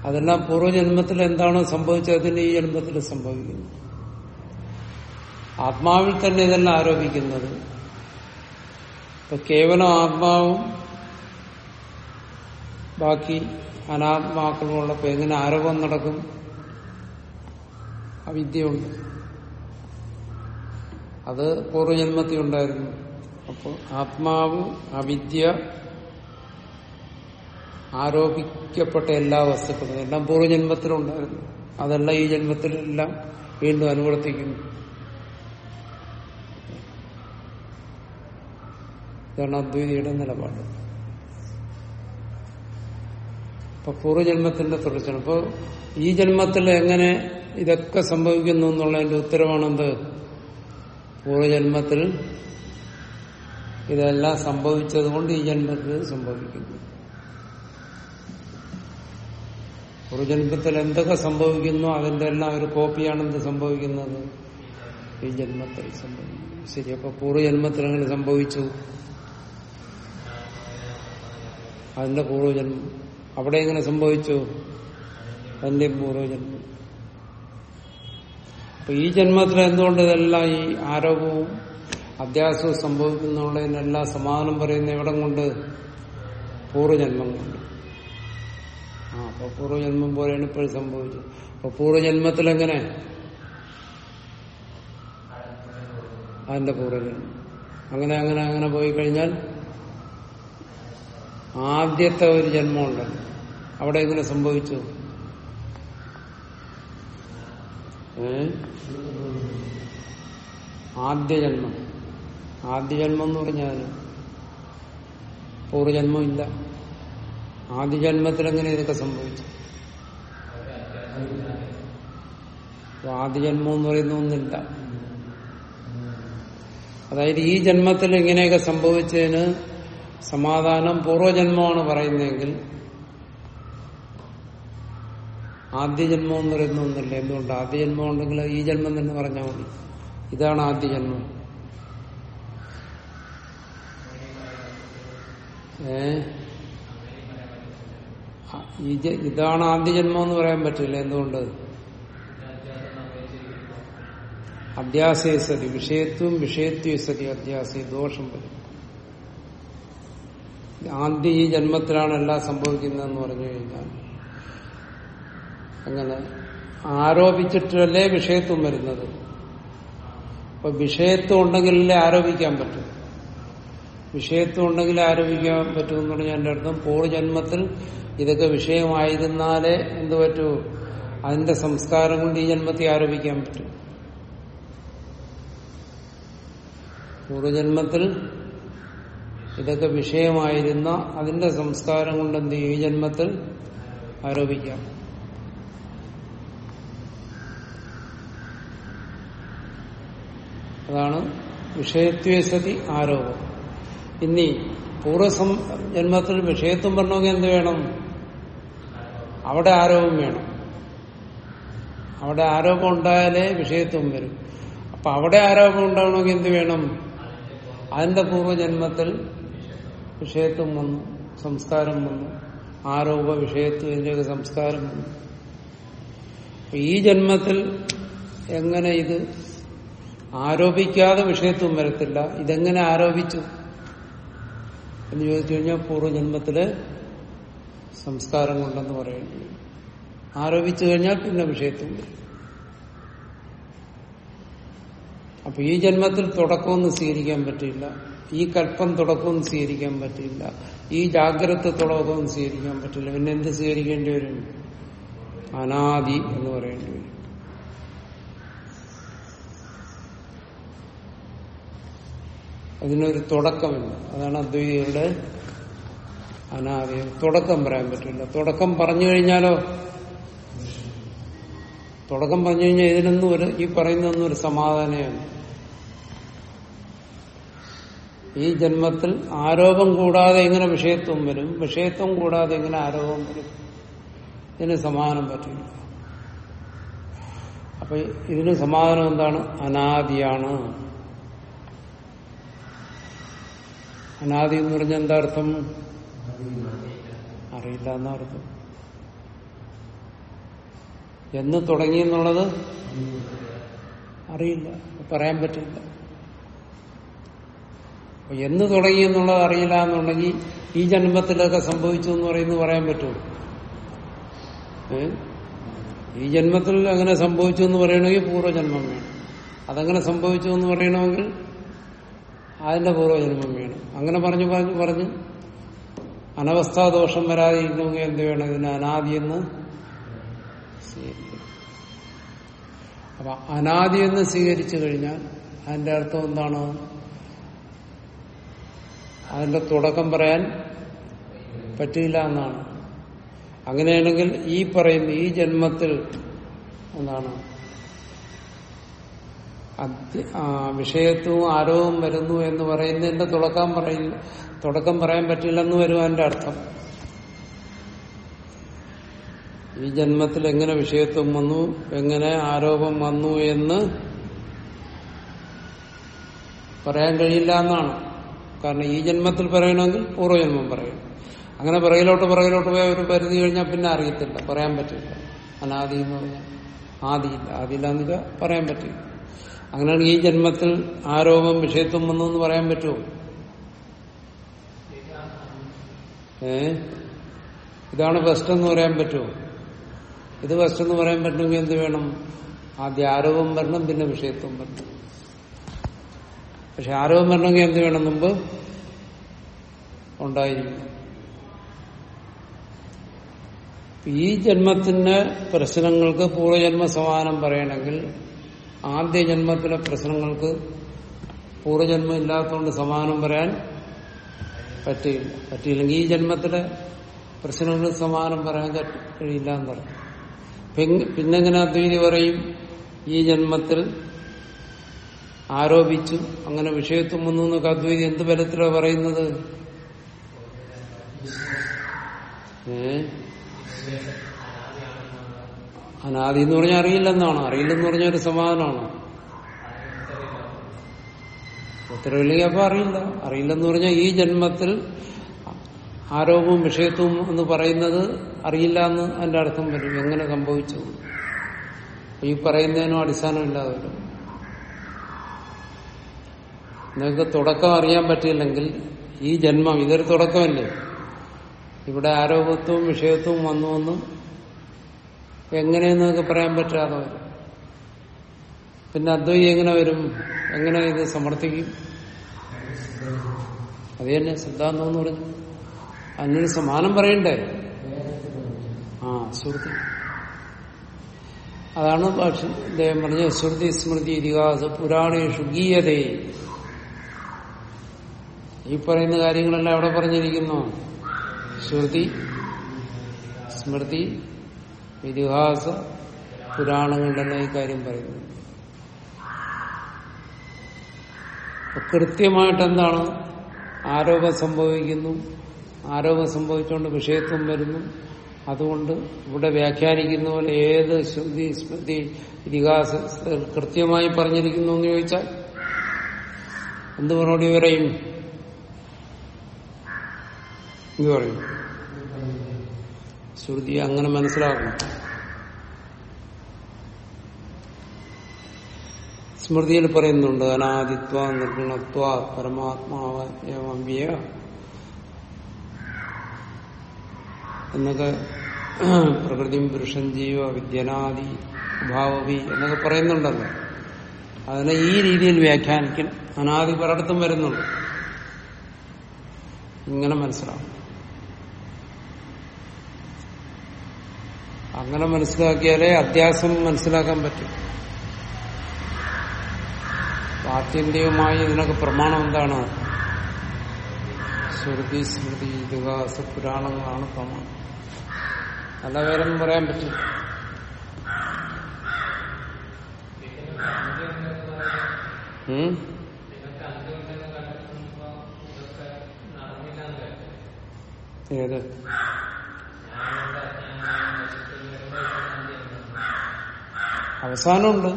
അതെല്ലാം പൂർവജന്മത്തിൽ എന്താണോ സംഭവിച്ചത് അതിന് ഈ ജന്മത്തിൽ സംഭവിക്കുന്നു. ആത്മാവിൽ തന്നെ ഇതെല്ലാം ആരോപിക്കുന്നത്. ഇപ്പൊ കേവലം ആത്മാവും ബാക്കി അനാത്മാക്കളുമുള്ളപ്പോ എങ്ങനെ ആരോപം നടക്കും. അവിദ്യയുണ്ട് അത് പൂർവജന്മത്തിൽ ഉണ്ടായിരുന്നു അപ്പോൾ ആത്മാവ് അവിദ്യ ആരോപിക്കപ്പെട്ട എല്ലാ വസ്തുക്കളും എല്ലാം പൂർവജന്മത്തിലുണ്ടായിരുന്നു അതെല്ലാം ഈ ജന്മത്തിലെല്ലാം വീണ്ടും അനുവർത്തിക്കുന്നു. ഇതാണ് അദ്വൈതിയുടെ നിലപാട്. അപ്പൊ പൂർവജന്മത്തിന്റെ തുടർച്ചയാണ്. അപ്പൊ ഈ ജന്മത്തിൽ എങ്ങനെ ഇതൊക്കെ സംഭവിക്കുന്നു എന്നുള്ളതിന്റെ ഉത്തരവാണെന്ത്? പൂർവജന്മത്തിൽ ഇതെല്ലാം സംഭവിച്ചത് കൊണ്ട് ഈ ജന്മത്തിൽ സംഭവിക്കുന്നു. പൂർവജന്മത്തിൽ എന്തൊക്കെ സംഭവിക്കുന്നു അതിന്റെ എല്ലാം ഒരു കോപ്പിയാണ് എന്ത് സംഭവിക്കുന്നത്? ഈ ജന്മത്തിൽ സംഭവിക്കുന്നു. ശരി അപ്പൊ പൂർവജന്മത്തിൽ അങ്ങനെ സംഭവിച്ചു? അതിന്റെ പൂർവജന്മം അവിടെ എങ്ങനെ സംഭവിച്ചു? അതിന്റെ പൂർവജന്മം. അപ്പൊ ഈ ജന്മത്തിൽ എന്തുകൊണ്ട് ഇതെല്ലാം ഈ ആരോപവും അധ്യാസവും സംഭവിക്കുന്നുള്ളതിനെല്ലാം സമാധാനം പറയുന്ന എവിടം കൊണ്ട്? പൂർവജന്മം കൊണ്ട്. ആ അപ്പൊ പൂർവജന്മം പോലെയാണ് ഇപ്പോഴും സംഭവിച്ചത്. അപ്പൊ പൂർവജന്മത്തിൽ എങ്ങനെ? അതിന്റെ പൂർവജന്മം. അങ്ങനെ അങ്ങനെ അങ്ങനെ പോയി കഴിഞ്ഞാൽ ആദ്യത്തെ ഒരു ജന്മം ഉണ്ടല്ലോ അവിടെ എങ്ങനെ സംഭവിച്ചു? ആദ്യ ജന്മം. ആദ്യ ജന്മം എന്ന് പറഞ്ഞാൽ പൂർവജന്മം ഇല്ല. ആദ്യ ജന്മത്തിൽ എങ്ങനെ ഇതൊക്കെ സംഭവിച്ചു? ആദ്യ ജന്മം എന്ന് പറയുന്ന ഒന്നില്ല. അതായത് ഈ ജന്മത്തിൽ ഇങ്ങനെയൊക്കെ സംഭവിച്ചതിന് സമാധാനം പൂർവജന്മമാണ് പറയുന്നതെങ്കിൽ ആദ്യ ജന്മം എന്ന് പറയുന്ന ഒന്നില്ല? എന്തുകൊണ്ട്? ആദ്യ ജന്മം ഉണ്ടെങ്കിൽ ഈ ജന്മം തന്നെ പറഞ്ഞാൽ മതി. ഇതാണ് ആദ്യ ജന്മം. ഏ? ഇതാണ് ആദ്യ ജന്മം എന്ന് പറയാൻ പറ്റില്ല. എന്തുകൊണ്ട്? അധ്യാസേ സതി വിഷയത്വം വിഷയത്വ സതി അധ്യാസി ദോഷം വരും. ആദ്യ ഈ ജന്മത്തിലാണ് എല്ലാം സംഭവിക്കുന്നതെന്ന് പറഞ്ഞു കഴിഞ്ഞാൽ. അങ്ങനെ ആരോപിച്ചിട്ടല്ലേ വിഷയത്വം വരുന്നത്. അപ്പൊ വിഷയത്വം ഉണ്ടെങ്കിലല്ലേ ആരോപിക്കാൻ പറ്റും. വിഷയത്വം ഉണ്ടെങ്കിൽ ആരോപിക്കാൻ പറ്റുമെന്ന് പറഞ്ഞാൽ എന്റെ അർത്ഥം പൂർവജന്മത്തിൽ ഇതൊക്കെ വിഷയമായിരുന്നാലേ എന്ത് പറ്റൂ? അതിന്റെ സംസ്കാരം കൊണ്ട് ഈ ജന്മത്തെ ആരോപിക്കാൻ പറ്റും. പൂർവജന്മത്തിൽ ഇതൊക്കെ വിഷയമായിരുന്ന അതിന്റെ സംസ്കാരം കൊണ്ട് എന്ത് ഈ ജന്മത്തിൽ ആരോപിക്കാം. അതാണ് വിഷയത്വേസതി ആരോപം. ഇനി പൂർവസം ജന്മത്തിൽ വിഷയത്വം പറഞ്ഞെങ്കിൽ എന്ത് വേണം? അവിടെ ആരോപം വേണം. അവിടെ ആരോപം ഉണ്ടായാലേ വിഷയത്വം വരും. അപ്പൊ അവിടെ ആരോപം ഉണ്ടാവണമെങ്കിൽ എന്ത് വേണം? അതിന്റെ പൂർവജന്മത്തിൽ വിഷയത്വം വന്നു സംസ്കാരം വന്നു ആരോപ വിഷയത്വം ഇതിന്റെയൊക്കെ സംസ്കാരം വന്നു. ഈ ജന്മത്തിൽ എങ്ങനെ ഇത് ആരോപിക്കാതെ വിഷയത്വം വരത്തില്ല. ഇതെങ്ങനെ ആരോപിച്ചു? എന്ന് ചോദിച്ചു കഴിഞ്ഞാൽ പൂർവജന്മത്തിലെ സംസ്കാരം കൊണ്ടെന്ന് വരും ആരോപിച്ചു കഴിഞ്ഞാൽ പിന്നെ വിഷയത്വം വരും. അപ്പൊ ഈ ജന്മത്തിൽ തുടക്കമൊന്നും സ്വീകരിക്കാൻ പറ്റില്ല ഈ കൽപ്പം തുടക്കമൊന്നും സ്വീകരിക്കാൻ പറ്റില്ല ഈ ജാഗ്രത തുടക്കമൊന്നും സ്വീകരിക്കാൻ പറ്റില്ല പിന്നെ എന്ത് സ്വീകരിക്കേണ്ടി വരും? അനാദി എന്ന് പറയേണ്ടി വരും. അതിനൊരു തുടക്കമില്ല അതാണ് അദ്വൈതികളുടെ അനാദി തുടക്കം പറയാൻ പറ്റില്ല. തുടക്കം പറഞ്ഞു കഴിഞ്ഞാലോ? തുടക്കം പറഞ്ഞു കഴിഞ്ഞാൽ ഇതിനൊന്നും ഒരു ഈ പറയുന്നൊന്നും ഒരു സമാധാനമാണ് ഈ ജന്മത്തിൽ ആരോപം കൂടാതെ ഇങ്ങനെ വിഷയത്വം വരും. വിഷയത്വം കൂടാതെ ഇങ്ങനെ ആരോപം വരും. ഇതിന് സമാധാനം പറ്റില്ല. അപ്പൊ ഇതിന് സമാധാനം എന്താണ്? അനാദിയാണ്. അനാദി എന്ന് പറഞ്ഞ എന്താ അർത്ഥം? അറിയില്ല എന്നർത്ഥം എന്ന് തുടങ്ങി എന്നുള്ളത് അറിയില്ല. പറയാൻ പറ്റില്ല. എന്ന് തുടങ്ങി എന്നുള്ളത് അറിയില്ല എന്നുണ്ടെങ്കിൽ ഈ ജന്മത്തിലൊക്കെ സംഭവിച്ചു എന്ന് പറയുന്നത് പറയാൻ പറ്റുമോ? ഈ ജന്മത്തിൽ അങ്ങനെ സംഭവിച്ചു എന്ന് പറയണമെങ്കിൽ പൂർവജന്മം വേണം. അതങ്ങനെ സംഭവിച്ചു എന്ന് പറയണമെങ്കിൽ അതിന്റെ പൂർവജന്മം വേണം. അങ്ങനെ പറഞ്ഞു പറഞ്ഞു പറഞ്ഞ് അനവസ്ഥാദോഷം വരാതിരിക്കണമെങ്കിൽ എന്ത് വേണം ഇതിന് അനാദി എന്ന്? അപ്പൊ അനാദി എന്ന് സ്വീകരിച്ചു കഴിഞ്ഞാൽ അതിന്റെ അർത്ഥം എന്താണ്? അതിന്റെ തുടക്കം പറയാൻ പറ്റില്ല എന്നാണ്. അങ്ങനെയാണെങ്കിൽ ഈ പറയുന്ന ഈ ജന്മത്തിൽ എന്താണ്? വിഷയത്വവും ആരോവും വരുന്നു എന്ന് പറയുന്നതിന്റെ തുടക്കം പറയില്ല തുടക്കം പറയാൻ പറ്റില്ലെന്ന് വരുവാന്റെ അർത്ഥം. ഈ ജന്മത്തിൽ എങ്ങനെ വിഷയത്വം വന്നു എങ്ങനെ ആരോപം വന്നു എന്ന് പറയാൻ കഴിയില്ല എന്നാണ്. കാരണം ഈ ജന്മത്തിൽ പറയണമെങ്കിൽ പൂർവജന്മം പറയണം അങ്ങനെ പിറകിലോട്ട് പിറകിലോട്ട് പോയ ഒരു പരിധി കഴിഞ്ഞാൽ പിന്നെ അറിയത്തില്ല പറയാൻ പറ്റില്ല. അനാദി എന്ന് പറഞ്ഞാൽ ആദിയില്ല ആദിയില്ല എന്ന് പറയാൻ പറ്റില്ല. അങ്ങനെയാണെങ്കിൽ ഈ ജന്മത്തിൽ ആരോപം വിഷയത്വം വന്നു എന്ന് പറയാൻ പറ്റുമോ? ഏ? ഇതാണ് ഫസ്റ്റ് എന്ന് പറയാൻ പറ്റുമോ? ഇത് ഫസ്റ്റ് എന്ന് പറയാൻ പറ്റുമെങ്കിൽ എന്ത് വേണം? ആദ്യം ആരോപം വരണം പിന്നെ വിഷയത്വം വരണം. പക്ഷെ ആരോപം വരണമെങ്കിൽ എന്ത് വേണം മുമ്പ്? ഉണ്ടായിരിക്കും ഈ ജന്മത്തിന്റെ പ്രശ്നങ്ങൾക്ക് പൂർവജന്മ സമാനം പറയണമെങ്കിൽ ആദ്യ ജന്മത്തിലെ പ്രശ്നങ്ങൾക്ക് പൂർവജന്മം ഇല്ലാത്തതുകൊണ്ട് സമാനം പറയാൻ പറ്റില്ല പറ്റിയില്ലെങ്കിൽ ഈ ജന്മത്തിലെ പ്രശ്നങ്ങൾക്ക് സമാനം പറയാൻ കഴിയില്ല എന്ന് പറഞ്ഞു. പിന്നെ- പിന്നെങ്ങനെ അദ്വൈതി പറയും ഈ ജന്മത്തിൽ ആരോപിച്ചു അങ്ങനെ വിഷയത്വം വന്നു എന്നൊക്കെ അദ്വൈതി എന്ത് ബലത്തിലാണ് പറയുന്നത്? ഏ? അനാദി എന്ന് പറഞ്ഞാൽ അറിയില്ലെന്നാണോ? അറിയില്ലെന്ന് പറഞ്ഞാൽ ഒരു സമാധാനമാണോ? ഉത്തരവില്ലെങ്കിൽ അപ്പൊ അറിയില്ല. അറിയില്ലെന്ന് പറഞ്ഞാൽ ഈ ജന്മത്തിൽ ആരോപവും വിഷയത്വവും എന്ന് പറയുന്നത് അറിയില്ല എന്ന് അതിന്റെ അർത്ഥം വരും. എങ്ങനെ സംഭവിച്ചു? ഈ പറയുന്നതിനും അടിസ്ഥാനമില്ലാതെ വരും നിങ്ങൾക്ക് തുടക്കം അറിയാൻ പറ്റിയില്ലെങ്കിൽ ഈ ജന്മം ഇതൊരു തുടക്കമല്ലേ? ഇവിടെ ആരോപത്വവും വിഷയത്വവും വന്നു എന്ന് എങ്ങനെയെന്ന് നിങ്ങൾക്ക് പറയാൻ പറ്റാതെ വരും. പിന്നെ അദ്വൈ എങ്ങനെ വരും? എങ്ങനെ ഇത് സമർത്ഥിക്കും? അത് തന്നെ സിദ്ധാന്തം എന്ന് പറഞ്ഞു. അതിനൊരു സമാനം പറയണ്ടേ? ആ ശ്രുതി. അതാണ് ഭാഷ. അദ്ദേഹം പറഞ്ഞ ശ്രുതി സ്മൃതി ഇതിഹാസ പുരാണേഷു ഗീയതേ. ഈ പറയുന്ന കാര്യങ്ങളെല്ലാം എവിടെ പറഞ്ഞിരിക്കുന്നു? ശ്രുതി സ്മൃതി ഇതിഹാസ പുരാണങ്ങളിലെല്ലാം ഈ കാര്യം പറയുന്നു. കൃത്യമായിട്ട് എന്താണ് ആരോപം സംഭവിക്കുന്നു. ആരോപം സംഭവിച്ചുകൊണ്ട് വിഷയത്വം വരുന്നു. അതുകൊണ്ട് ഇവിടെ വ്യാഖ്യാനിക്കുന്ന പോലെ ഏത് ശ്രുതി സ്മൃതി ഇതിഹാസ കൃത്യമായി പറഞ്ഞിരിക്കുന്നു എന്ന് ചോദിച്ചാൽ എന്ത് മറുപടി പറയും പറയും. ശ്രുതി അങ്ങനെ മനസ്സിലാക്കണം. സ്മൃതിയിൽ പറയുന്നുണ്ട് അനാദിത്വ നിർഗുണത്വ പരമാത്മാവ്യ എന്നൊക്കെ പ്രകൃതിയും പുരുഷൻ ജീവ വിദ്യനാദി ഭാവവി എന്നൊക്കെ പറയുന്നുണ്ടല്ലോ. അതിനെ ഈ രീതിയിൽ വ്യാഖ്യാനിക്കണം. അനാദി പലയിടത്തും വരുന്നുണ്ട് ഇങ്ങനെ മനസ്സിലാവും അങ്ങനെ മനസ്സിലാക്കിയാലേ അധ്യാസം മനസ്സിലാക്കാൻ പറ്റും. ആത്യന്തികമായി ഇതിനൊക്കെ പ്രമാണം എന്താണ്? ശ്രുതി സ്മൃതി ഇതിഹാസ പുരാണങ്ങളാണ് പ്രമാണം. നല്ല കാര്യം പറയാൻ പറ്റില്ല ഉം? ഏത്? അവസാനമുണ്ട്.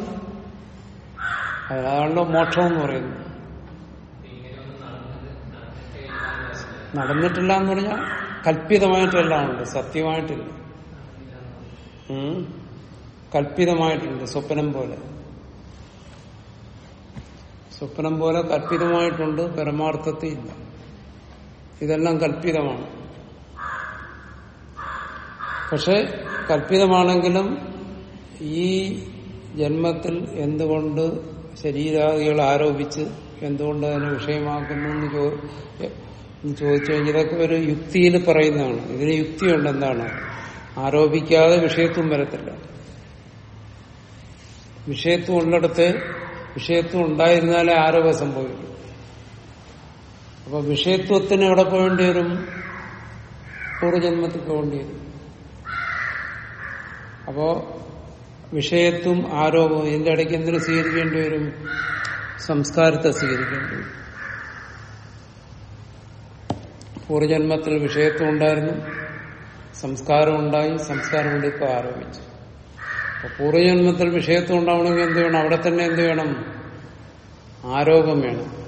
അതാണല്ലോ മോക്ഷം എന്ന് പറയുന്നത് നടന്നിട്ടില്ല എന്ന് പറഞ്ഞാൽ കല്പിതമായിട്ടെല്ലാം ഉണ്ട് സത്യമായിട്ടില്ല. കല്പിതമായിട്ടുണ്ട് സ്വപ്നം പോലെ. സ്വപ്നം പോലെ കല്പിതമായിട്ടുണ്ട് പരമാർത്ഥത്തിൽ ഇല്ല. ഇതെല്ലാം കല്പിതമാണ് പക്ഷെ കല്പിതമാണെങ്കിലും ഈ ജന്മത്തിൽ എന്തുകൊണ്ട് ശരീരാദികൾ ആരോപിച്ച് എന്തുകൊണ്ട് അതിനെ വിഷയമാക്കുന്നു എന്ന് ചോദിച്ചു കഴിഞ്ഞാൽ ഇതൊക്കെ ഒരു യുക്തിയിൽ പറയുന്നതാണ്. ഇതിന് യുക്തിയുണ്ട് എന്താണ്? ആരോപിക്കാതെ വിഷയത്വം വരത്തില്ല. വിഷയത്വം ഉള്ളിടത്ത് വിഷയത്വം ഉണ്ടായിരുന്നാലേ ആരോപം സംഭവിക്കും. അപ്പൊ വിഷയത്വത്തിന് എവിടെ പോകേണ്ടി വരും? ജന്മത്തിൽ പോകേണ്ടി വരും. അപ്പോ വിഷയത്വം ആരോപവും ഇതിന്റെ ഇടയ്ക്ക് എന്തിനു സ്വീകരിക്കേണ്ടി വരും? സംസ്കാരത്തെ സ്വീകരിക്കേണ്ടി വരും. പൂർവജന്മത്തിൽ വിഷയത്വം ഉണ്ടായിരുന്നു സംസ്കാരം ഉണ്ടായി സംസ്കാരം കൊണ്ട് ഇപ്പൊ ആരോപിച്ചു. അപ്പൊ പൂർവജന്മത്തിൽ വിഷയത്വം ഉണ്ടാവണമെങ്കിൽ എന്ത് വേണം? അവിടെ തന്നെ എന്ത് വേണം? ആരോപം വേണം.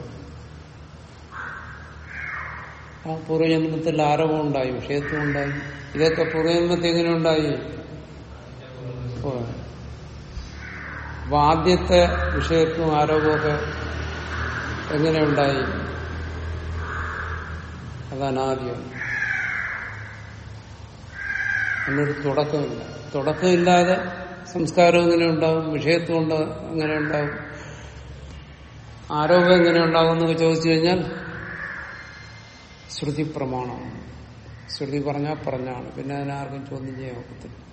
ആ പൂർവജന്മത്തിൽ ആരോപം ഉണ്ടായി വിഷയത്വം ഉണ്ടായി. ഇതൊക്കെ പൂർവജന്മത്തിൽ എങ്ങനെ ഉണ്ടായി? ഓ. അപ്പൊ ആദ്യത്തെ വിഷയത്വം ആരോപമൊക്കെ എങ്ങനെയുണ്ടായി? അതാണ് ആദ്യം. അതിനൊരു തുടക്കമില്ല. തുടക്കമില്ലാതെ സംസ്കാരം എങ്ങനെ ഉണ്ടാവും വിഷയത്വം ഉണ്ട് എങ്ങനെ ഉണ്ടാവും ആരോപം എങ്ങനെ ഉണ്ടാവും എന്നൊക്കെ ചോദിച്ചു കഴിഞ്ഞാൽ ശ്രുതി പ്രമാണം. ശ്രുതി പറഞ്ഞാൽ പറഞ്ഞാണ്. പിന്നെ അതിനാർക്കും ചോദ്യം ചെയ്യാൻ ഒക്കത്തില്ല.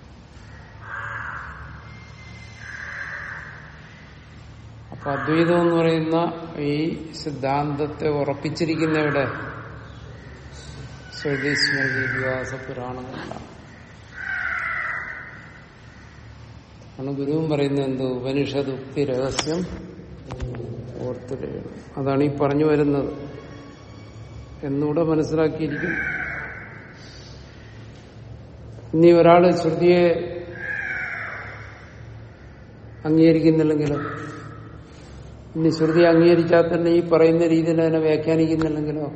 അപ്പൊ അദ്വൈതം എന്ന് പറയുന്ന ഈ സിദ്ധാന്തത്തെ ഉറപ്പിച്ചിരിക്കുന്ന ഇവിടെ ശ്രുതി സ്മൃതി ഇതിഹാസ പുരാണങ്ങളാണ്. ആണ് ഗുരുവും പറയുന്നത് എന്ത്? ഉപനിഷദുക്തി രഹസ്യം ഓർത്തിടയണം അതാണ് ഈ പറഞ്ഞു വരുന്നത്. എന്നൂടെ മനസ്സിലാക്കിയിരിക്കും ഇനി ഒരാൾ ശ്രുതിയെ അംഗീകരിക്കുന്നില്ലെങ്കിലോ ഇനി ശ്രുതി അംഗീകരിച്ചാൽ തന്നെ ഈ പറയുന്ന രീതിയിൽ അതിനെ വ്യാഖ്യാനിക്കുന്നില്ലെങ്കിലോ?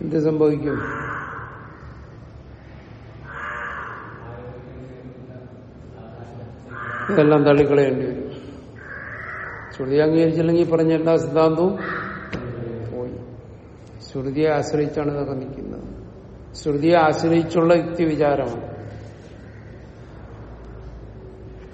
എന്ത് സംഭവിക്കും? ഇതെല്ലാം തള്ളിക്കളയേണ്ടി വരും. ശ്രുതി അംഗീകരിച്ചില്ലെങ്കിൽ പറഞ്ഞ എല്ലാ സിദ്ധാന്തവും പോയി. ശ്രുതിയെ ആശ്രയിച്ചാണ് ഇതൊക്കെ നിൽക്കുന്നത് ശ്രുതിയെ ആശ്രയിച്ചുള്ള യുക്തി വിചാരമാണ്